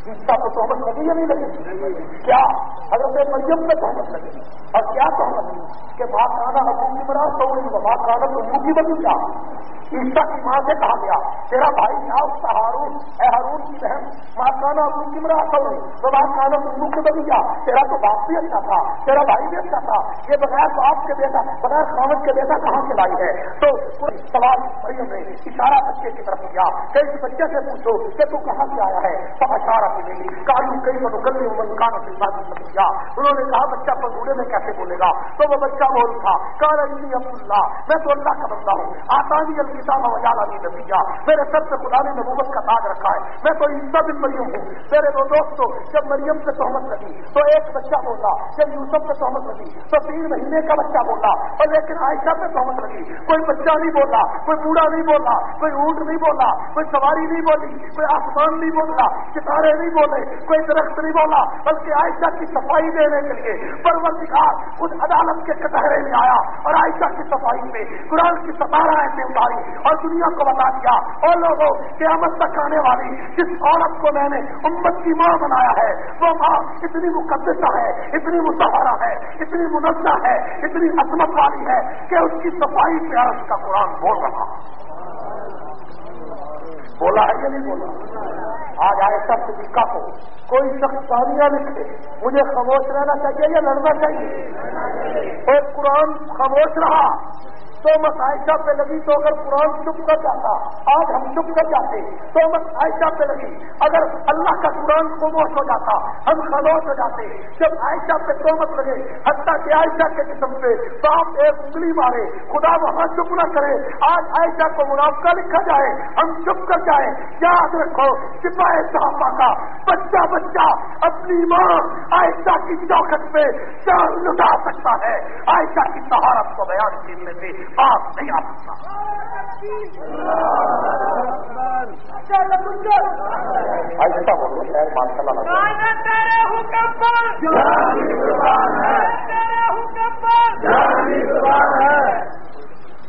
عیسیٰ پہ تہمت لگی یا نہیں لگی۔ کیا حضرت مریم پہ تہمت لگی؟ اور کیا تہمت؟ کہ ماں کانا حکومت کی بنا تو ماں کانا تو کی بنی کیا عیسا کی ماں سے کہا گیا، تیرا بھائی تھا اس کا ہارون، اے ہارون کی بہن، ماں کانا ابو کی مرا تو تو ماں کانا ابو کو بنی گیا، تیرا تو باپ بھی اچھا تھا، تیرا بھائی بھی اچھا تھا، یہ بغیر باپ کے بیٹا، بغیر خامد کے بیٹا کہاں سے لائی ہے? تو سوال بھائیوں نے اشارہ بچے کی طرف کیا کہ اس بچے سے پوچھو کہ تو کہاں سے آیا ہے؟ تو اشارہ ملے گی کالو کئی منو گلی من کانا سے بات کیا انہوں نے کہا، بچہ پنگوڑے میں کیسے بولے گا؟ تو وہ بچہ بول تھا کال عبد اللہ میں تو اللہ کا بندہ ہوں، آسانی کتاب وجالا نہیں نتیجہ۔ میرے سب سے خدا نے نبوت کا تاج رکھا ہے۔ میں تو عیسا بن مریم ہوں۔ میرے دو دوستوں جب مریم سے تہمت لگی، تو ایک بچہ بولا، جب یوسف سے تہمت لگی، تو تین مہینے کا بچہ بولا، اور لیکن عائشہ پہ تہمت لگی۔ کوئی بچہ نہیں بولا، کوئی بوڑھا نہیں بولا، کوئی اونٹ نہیں بولا، کوئی سواری نہیں بولی، کوئی آسمان نہیں بولا، ستارے نہیں بولے، کوئی درخت نہیں بولا، بلکہ عائشہ کی صفائی دینے کے لیے پرورتگار خود عدالت کے کٹہرے میں آیا، اور عائشہ کی صفائی میں، قرآن کی ستارہ ایسے اتاری اور دنیا کو بتا دیا۔ اور لوگوں، قیامت تک آنے والی جس عورت کو میں نے امت کی ماں بنایا ہے، وہ ماں اتنی مقدسہ ہے، اتنی مظاہرہ ہے، اتنی منزہ ہے، اتنی عظمت والی ہے کہ اس کی صفائی پہ عرض کا قرآن بول رہا۔ بولا ہے کہ نہیں بولا؟ آج آئے سب صدیقہ کو کوئی شخص کہانیاں لکھے، مجھے خاموش رہنا چاہیے یا لڑنا چاہیے؟ اور قرآن خاموش رہا۔ تو مت عائشہ پہ لگی تو اگر قرآن چپ کر جاتا، آج ہم چپ کر جاتے، تو مت عائشہ پہ لگی۔ اگر اللہ کا قرآن خاموش ہو جاتا، ہم خاموش ہو جاتے۔ جب عائشہ پہ تو مت لگے، حتیٰ کہ عائشہ کے جسم پہ باپ ایک انگلی مارے، خدا وہاں چپ نہ کرے۔ آج عائشہ کو منافقہ لکھا جائے، ہم چپ کر جائیں۔ یاد رکھو سپاہی صحابہ کا بچہ بچہ اپنی ماں عائشہ کی چوکٹ پہ جان لٹا سکتا ہے۔ عائشہ کی سہارت کو بیان کرنے سے بات نہیں آ سکتا ایسا بولو شاید ماشاء اللہ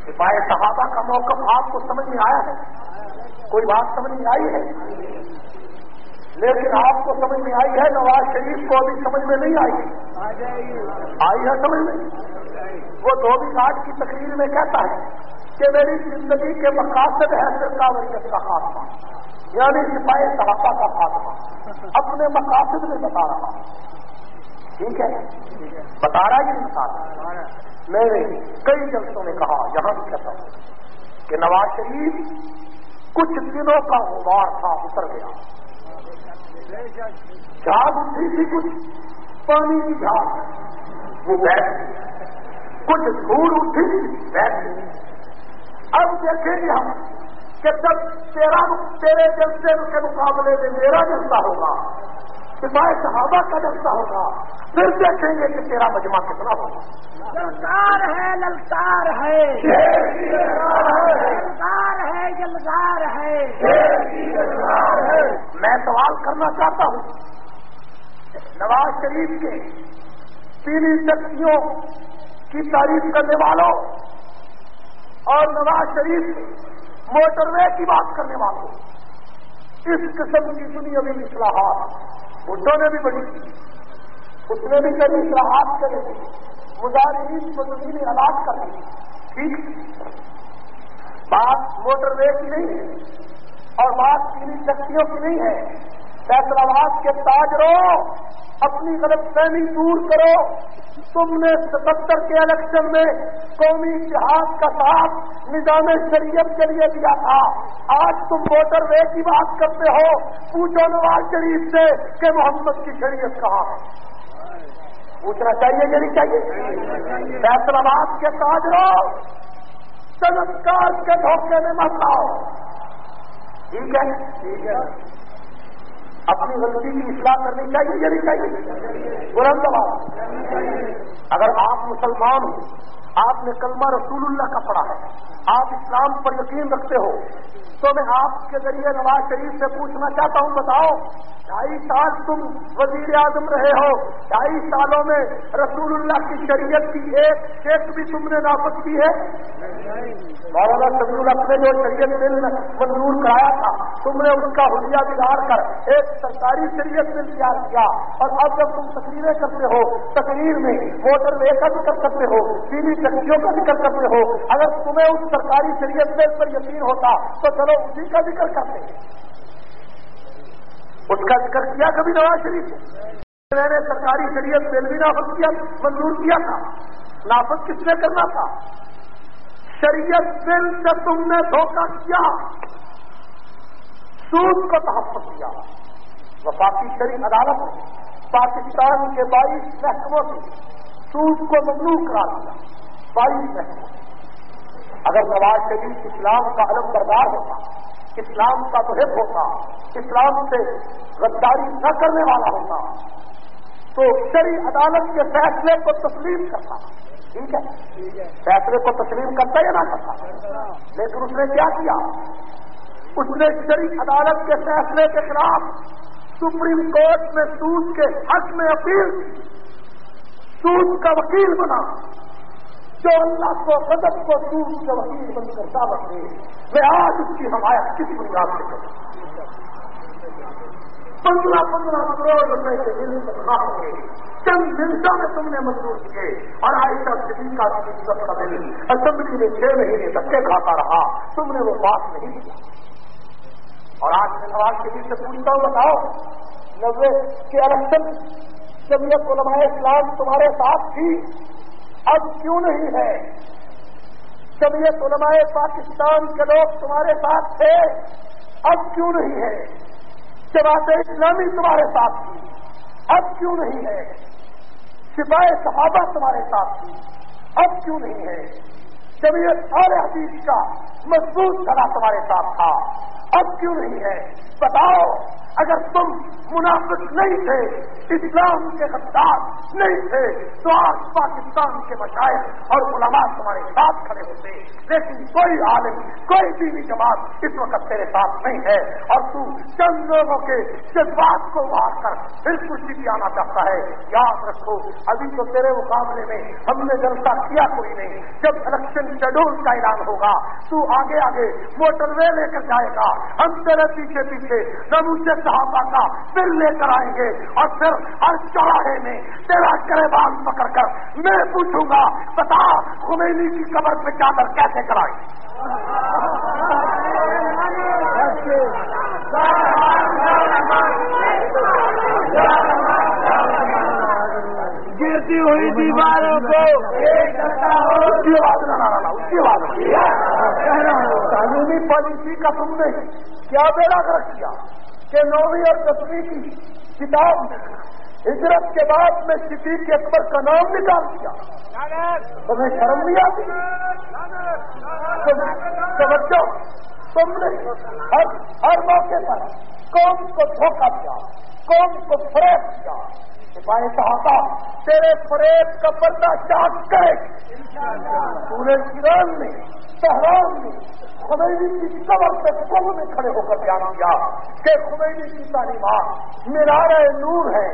سپاہی صحابہ کا موقف آپ کو سمجھ میں آیا ہے؟ کوئی بات سمجھ میں آئی ہے؟ لیکن آپ کو سمجھ میں آئی ہے، نواز شریف کو ابھی سمجھ میں نہیں آئی۔ آئی ہے سمجھ میں؟ وہ دھوبی گھاٹ کی تقریر میں کہتا ہے کہ میری زندگی کے مقاصد ہے سرکاوریت کا خاتمہ یعنی سپاہی صحابہ کا خاتمہ۔ اپنے مقاصد میں بتا رہا ٹھیک ہے؟ بتا رہا ہے بتا میں نے کئی جلسوں میں کہا، یہاں بھی کہتا ہوں کہ نواز شریف کچھ دنوں کا غبار تھا، اتر گیا۔ جھاگ اٹھی تھی کچھ، پانی کی جھاگ۔ وہ بیٹھ کچھ دھول اٹھی تھی بیٹھ اب دیکھیں گے ہم کہ جب تیرا تیرے جلسے کے مقابلے میں میرا جلسہ ہوگا سپاہی صحابہ کا جلسہ ہوگا پھر دیکھیں گے کہ تیرا مجمع کتنا ہوگا۔ للکار ہے للکار ہے۔ للکار ہے جلدار ہے۔ میں سوال کرنا چاہتا ہوں نواز شریف کے تین شکتیوں کی تعریف کرنے والوں اور نواز شریف موٹر وے کی بات کرنے والوں۔ اس قسم کی دنیا میں اصلاحات بڈوں نے بھی بڑی کی۔ اس نے بھی کبھی اصلاحات کرے تھے مظاہرین کو زمینی علاج کر ٹھیک۔ بات موٹر وے کی نہیں ہے اور بات تین شکتیوں کی نہیں ہے۔ فیصلہ آباد کے تاجروں اپنی غلط فہمی دور کرو۔ تم نے ستر کے الیکشن میں قومی اتحاد کا ساتھ نظام شریعت کے لیے دیا تھا۔ آج تم ووٹر وے کی بات کرتے ہو۔ پوچھو نواز شریف سے کہ محمد کی شریعت کہاں ہے۔ پوچھنا چاہیے یا نہیں چاہیے؟ فیصلہ آباد کے تاجروں چمتکار کے دھوکے میں مت آؤ ٹھیک ہے؟ ٹھیک ہے۔ اپنی غلطی کی اصلاح کرنی چاہیے یا نہیں چاہیے؟ بلند آواز اگر آپ مسلمان ہو آپ نے کلمہ رسول اللہ کا پڑھا ہے۔ آپ اسلام پر یقین رکھتے ہو۔ تو میں آپ کے ذریعے نواز شریف سے پوچھنا چاہتا ہوں، بتاؤ، ڈھائی سال تم وزیر اعظم رہے ہو؟ ڈھائی سالوں میں رسول اللہ کی شریعت کی ایک شیخ بھی تم نے نافذ کی ہے؟ مولانا سبیر اللہ نے جو شریعت بل منظور کرایا تھا، تم نے ان کا حلیہ بگاڑ کر ایک سرکاری شریعت بل تیار کیا۔ اور اب جب تم تقریریں کرتے ہو، تقریر میں موٹر وے کا ذکر کرتے ہو پیلی ٹکسیوں کا ذکر کرتے ہو، اگر تمہیں اس سرکاری شریعت بل پر یقین ہوتا تو چلو اسی کا ذکر کرتے اس کا ذکر کیا کبھی نواز شریف؟ میں نے سرکاری شریعت بل بھی نافذ کیا، منظور کیا تھا۔ نافذ کس نے کرنا تھا؟ شریعت بل سے تم نے دھوکہ کیا، سود کو تحفظ کیا۔ وفاقی شریف عدالت، پاکستان کے بائیس محکموں سے سود کو ممنوع کرا دیا۔ بائیس محکموں اگر نواز شریف اسلام کا علم بردار ہوتا، اسلام کا محب ہوتا، اسلام سے غداری نہ کرنے والا ہوتا، تو شری عدالت کے فیصلے کو تسلیم کرتا۔ ٹھیک ہے؟ فیصلے کو تسلیم کرتا یا نہ کرتا؟ لیکن اس نے کیا کیا؟ اس نے شری عدالت کے فیصلے کے خلاف سپریم کورٹ میں سود کے حق میں اپیل کی۔ سود کا وکیل بنا۔ جو اللہ کو قدم کو سود کے وکیل بن کر دعوت دے، میں آج اس کی حمایت کس بنیاد سے کروں پندرہ پندرہ کروڑ روپئے کے دل تنخواہ ہوں گے چند منٹوں میں تم نے منظور کیے۔ اور آئسہ سٹی کا عزت کا دل اسمبلی میں چھ مہینے دھکے کھاتا رہا۔ تم نے وہ بات نہیں کیا اور آج میں نواز شریف سے پوچھتا ہوں، بتاؤ نوے کے الیکشن جمعیت علماء اسلام تمہارے ساتھ تھی؟ اب کیوں نہیں ہے؟ جمعیت علماء پاکستان کے لوگ تمہارے ساتھ تھے، اب کیوں نہیں ہے؟ جماعت اسلامی تمہارے ساتھ تھی، اب کیوں نہیں ہے؟ سپاہی صحابہ تمہارے ساتھ تھی، اب کیوں نہیں ہے؟ جمعیت اور حدیث کا مضبوط کلا تمہارے ساتھ تھا، اب کیوں نہیں ہے؟ بتاؤ اگر تم منافق نہیں تھے، اسلام کے غدار نہیں تھے، تو آج پاکستان کے مشاعر اور علماء تمہارے ساتھ کھڑے ہوتے۔ لیکن کوئی عالم، کوئی بھی جماعت اس وقت تیرے ساتھ نہیں ہے۔ اور تو چند لوگوں کے جذبات کو ابھار کر پھر خوشی بھی آنا چاہتا ہے۔ یاد رکھو، ابھی تو تیرے مقابلے میں ہم نے جلسہ کیا کوئی نہیں۔ جب الیکشن شیڈول کا اعلان ہوگا، تو آگے آگے موٹر وے لے کر جائے گا۔ ہم تیرے پیچھے پیچھے نموچے صحابہ کا پھر لے کر آئیں گے اور پھر ہر چوراہے میں تیرا کرے پکڑ کر میں پوچھوں گا، بتا خمینی کی قبر پہ چادر کیسے کرائے گرتی ہوئی دیواروں کو۔ اس کی آواز نہ اس کی آواز۔ قانونی پالیسی کا تم نے کیا بیڑا کر کیا؟ کہ نویں اور دسویں کی کتاب ہجرت کے بعد میں صدیق اکبر کا نام نکال دیا۔ تمہیں شرم نہیں آتی؟ توجہ۔ تم نے ہر ہر موقع پر قوم کو دھوکہ دیا، قوم کو فریب کیا سپاہی صحابہ، تیرے فریب کا پردہ چاک کرے پورے ایران میں تہران میں خمینی کی قبر پہ کم میں کھڑے ہو کر بیان کیا کہ خمینی کی تعلیمات مینار نور ہے۔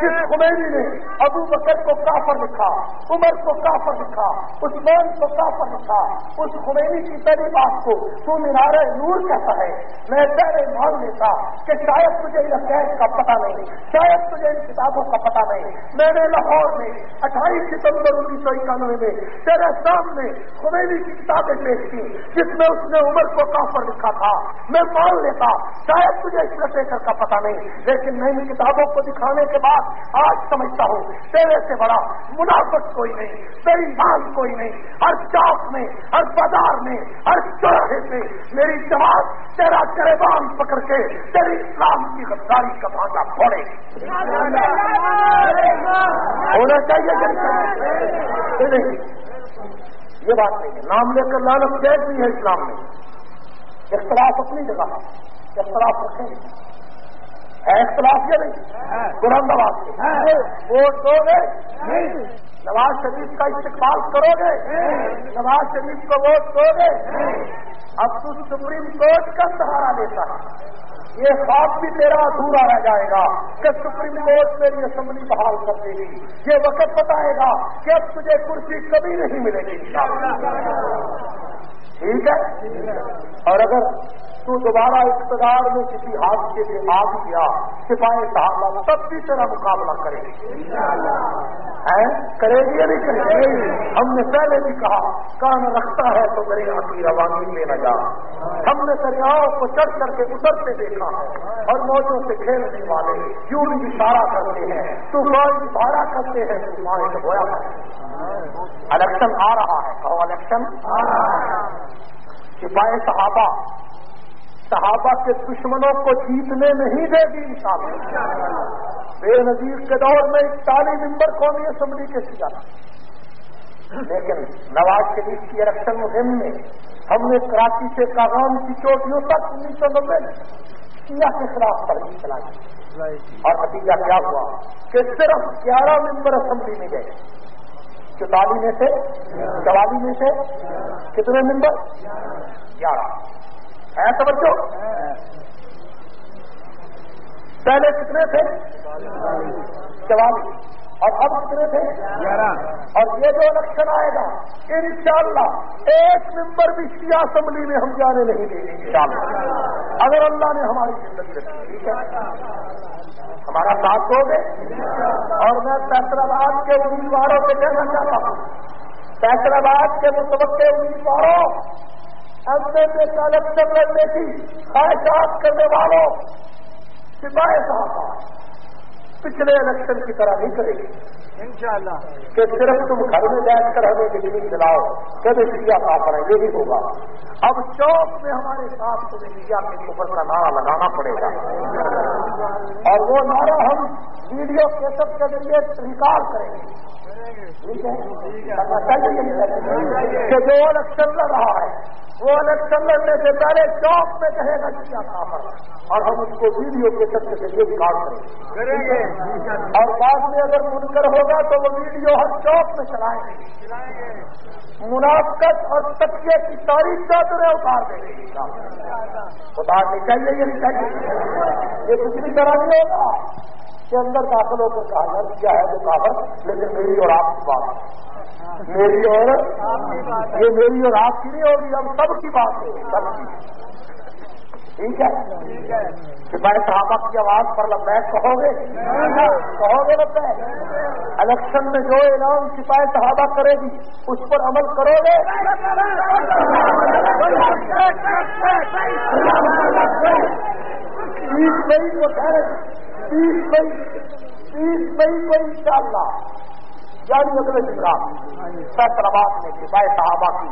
جس خمینی نے ابو بکر کو کافر لکھا، عمر کو کافر لکھا، عثمان کو کافر لکھا۔ اس خمینی کی تعلیمات کو تو مینار نور کہتا ہے۔ میں پہلے مان لیتا کہ شاید تجھے ان کا پتہ نہیں، شاید تجھے ان کتابوں کا پتہ نہیں۔ میں نے لاہور میں اٹھائیس ستمبر انیس سو اکانوے میں تیرے سامنے خمینی کی کتابیں پیش کی جس میں اس نے عمر کو کافر لکھا تھا، میں مان لیتا، شاید تجھے اس لٹریچر کا پتہ نہیں، لیکن میں ان کتابوں کو دکھانے کے بعد آج سمجھتا ہوں، تیرے سے بڑا منافق کوئی نہیں، تیری مان کوئی نہیں، ہر چوک میں، ہر بازار میں، ہر چوراہے سے میری جماعت تیرا گریبان پکڑ کے تیری اسلام کی غداری کا بھانگا پھوڑے۔ ہونا چاہیے نہیں۔ یہ بات نہیں ہے۔ نام لے کر لالچ جیز بھی ہے اسلام میں۔ اختلاف اپنی جگہ ہے۔ اختلاف رکھیں گے۔ ہے اختلاف یا نہیں؟ آواز سے۔ ووٹ دو گے؟ نواز شریف کا استقبال کرو گے؟ نواز شریف کو ووٹ دو گے؟ اب تو سپریم کورٹ کا سہارا لیتا ہے۔ یہ خواب بھی تیرا ادھورا رہ جائے گا کہ سپریم کورٹ میری اسمبلی بحال کر دے گی۔ یہ وقت بتائے گا کہ اب تجھے کرسی کبھی نہیں ملے گی۔ ٹھیک ہے؟ اور اگر تو دوبارہ اقتدار میں کسی حادثے سے آ گیا سپاہی صاحب تب بھی تیرا مقابلہ کرے گی۔ کرے گی یا نہیں کرے گی؟ ہم نے پہلے بھی کہا، کان رکھتا ہے تو دریا کی روانگی میں نہ جا۔ ہم نے دریاؤں کو چڑھ کر کے اترتے دیکھا۔ اور موجوں سے کھیلنے والے یوں اشارہ کرتے ہیں تو اشارہ کرتے ہیں تو مائنڈ ہوا الیکشن آ رہا ہے الیکشن۔ آ رہا ہے سپاہی صحابہ صحابہ کے دشمنوں کو جیتنے نہیں دے گی بے نظیر کے دور میں اکتالیس ممبر قومی اسمبلی کے سیا لیکن نواز شریف کی الیکشن مہم میں ہم نے کراچی سے کاغام کی چوٹیوں تک انیس سو نبے سیاح کے خلاف ترجیح چلائی۔ اور نتیجہ کیا ہوا؟ کہ صرف گیارہ ممبر اسمبلی میں گئے۔ چوتالیس میں سے؟ چوالیس میں سے؟ کتنے ممبر؟ گیارہ۔ ہے توجہ؟ پہلے کتنے تھے؟ چوالیس۔ اور اب کتنے تھے اور یہ جو الیکشن آئے گا ان شاء اللہ ایک ممبر بھی شیعہ اسمبلی میں ہم جانے نہیں دیں گے۔ ان شاء اللہ اگر اللہ نے ہماری زندگی رکھی ٹھیک ہے؟ ہمارا ساتھ دو گے؟ اور میں فیصلہ کے امیدواروں سے کہنا چاہتا ہوں۔ فیصلہ کے متوقع امیدواروں اپنے کا الیکشن لڑنے کی خواہشات کرنے والوں سپاہی صاحب پچھلے الیکشن کی طرح نہیں کرے گی۔ انشاءاللہ۔ کہ صرف تم گھر میں بیٹھ کر ہمیں بجلی چلاؤ کبھی انڈیا صاف کریں یہ بھی ہوگا۔ اب چوک میں ہمارے ساتھ تمہیں انڈیا کے اوپر کا نعرہ لگانا پڑے گا۔ اور وہ نعرہ ہم ویڈیو کیسٹ کے ذریعے ریکارڈ کریں گے۔ کہ جو الیکشن لڑ رہا ہے۔ وہ الیکشن لڑنے سے پہلے چوک میں کہے گا کیا کام ہے۔ اور ہم اس کو ویڈیو کے سب سے یہ کاٹ کریں گے۔ اور بعد میں اگر من کر ہوگا تو وہ ویڈیو ہر چوک میں چلائیں گے۔ منافقت اور تقیے کی تاریخ چادریں اتار دیں گے۔ اتارنی چاہیے یہ نہیں چاہیے یہ کچھ بھی طرح نہیں ہوگا۔ کہ اندر داخل ہو کر کہا کیا ہے جو کہا لیکن میری اور آپ کی بات میری اور یہ میری اور آپ کی نہیں ہوگی، ہم سب کی بات ہوگی، سب کی۔ ٹھیک ہے؟ سپاہی صحابہ کی آواز پر لبیک کہو گے کہو گے لبیک؟ الیکشن میں جو اعلان سپاہی صحابہ کرے گی، اس پر عمل کرو گے؟ تیس مئی کو تیس مئی تیس مئی کو ان شاء اللہ یعنی اگلے فیصل آباد میں سپاہی صحابہ کی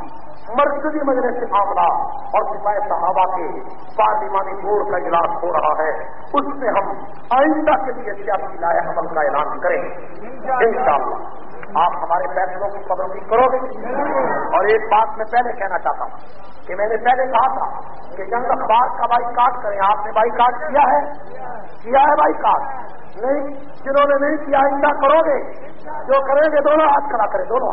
مرکزی مجلس سے معاملہ اور سپاہی صحابہ کے پارلیمانی بورڈ کا اجلاس ہو رہا ہے، اس میں ہم آئندہ کے لیے سیاسی لائے عمل کا اعلان کریں ان شاء اللہ آپ ہمارے فیصلوں کی پابندی کرو گے۔ اور ایک بات میں پہلے کہنا چاہتا ہوں کہ میں نے پہلے کہا تھا کہ جنگ اخبار کا بائی کاٹ کریں۔ آپ نے بائی کاٹ کیا ہے؟ کیا ہے بائی کاٹ نہیں، جنہوں نے نہیں کیا آئندہ کرو گے، جو کریں گے دونوں ہاتھ کھڑا کریں، دونوں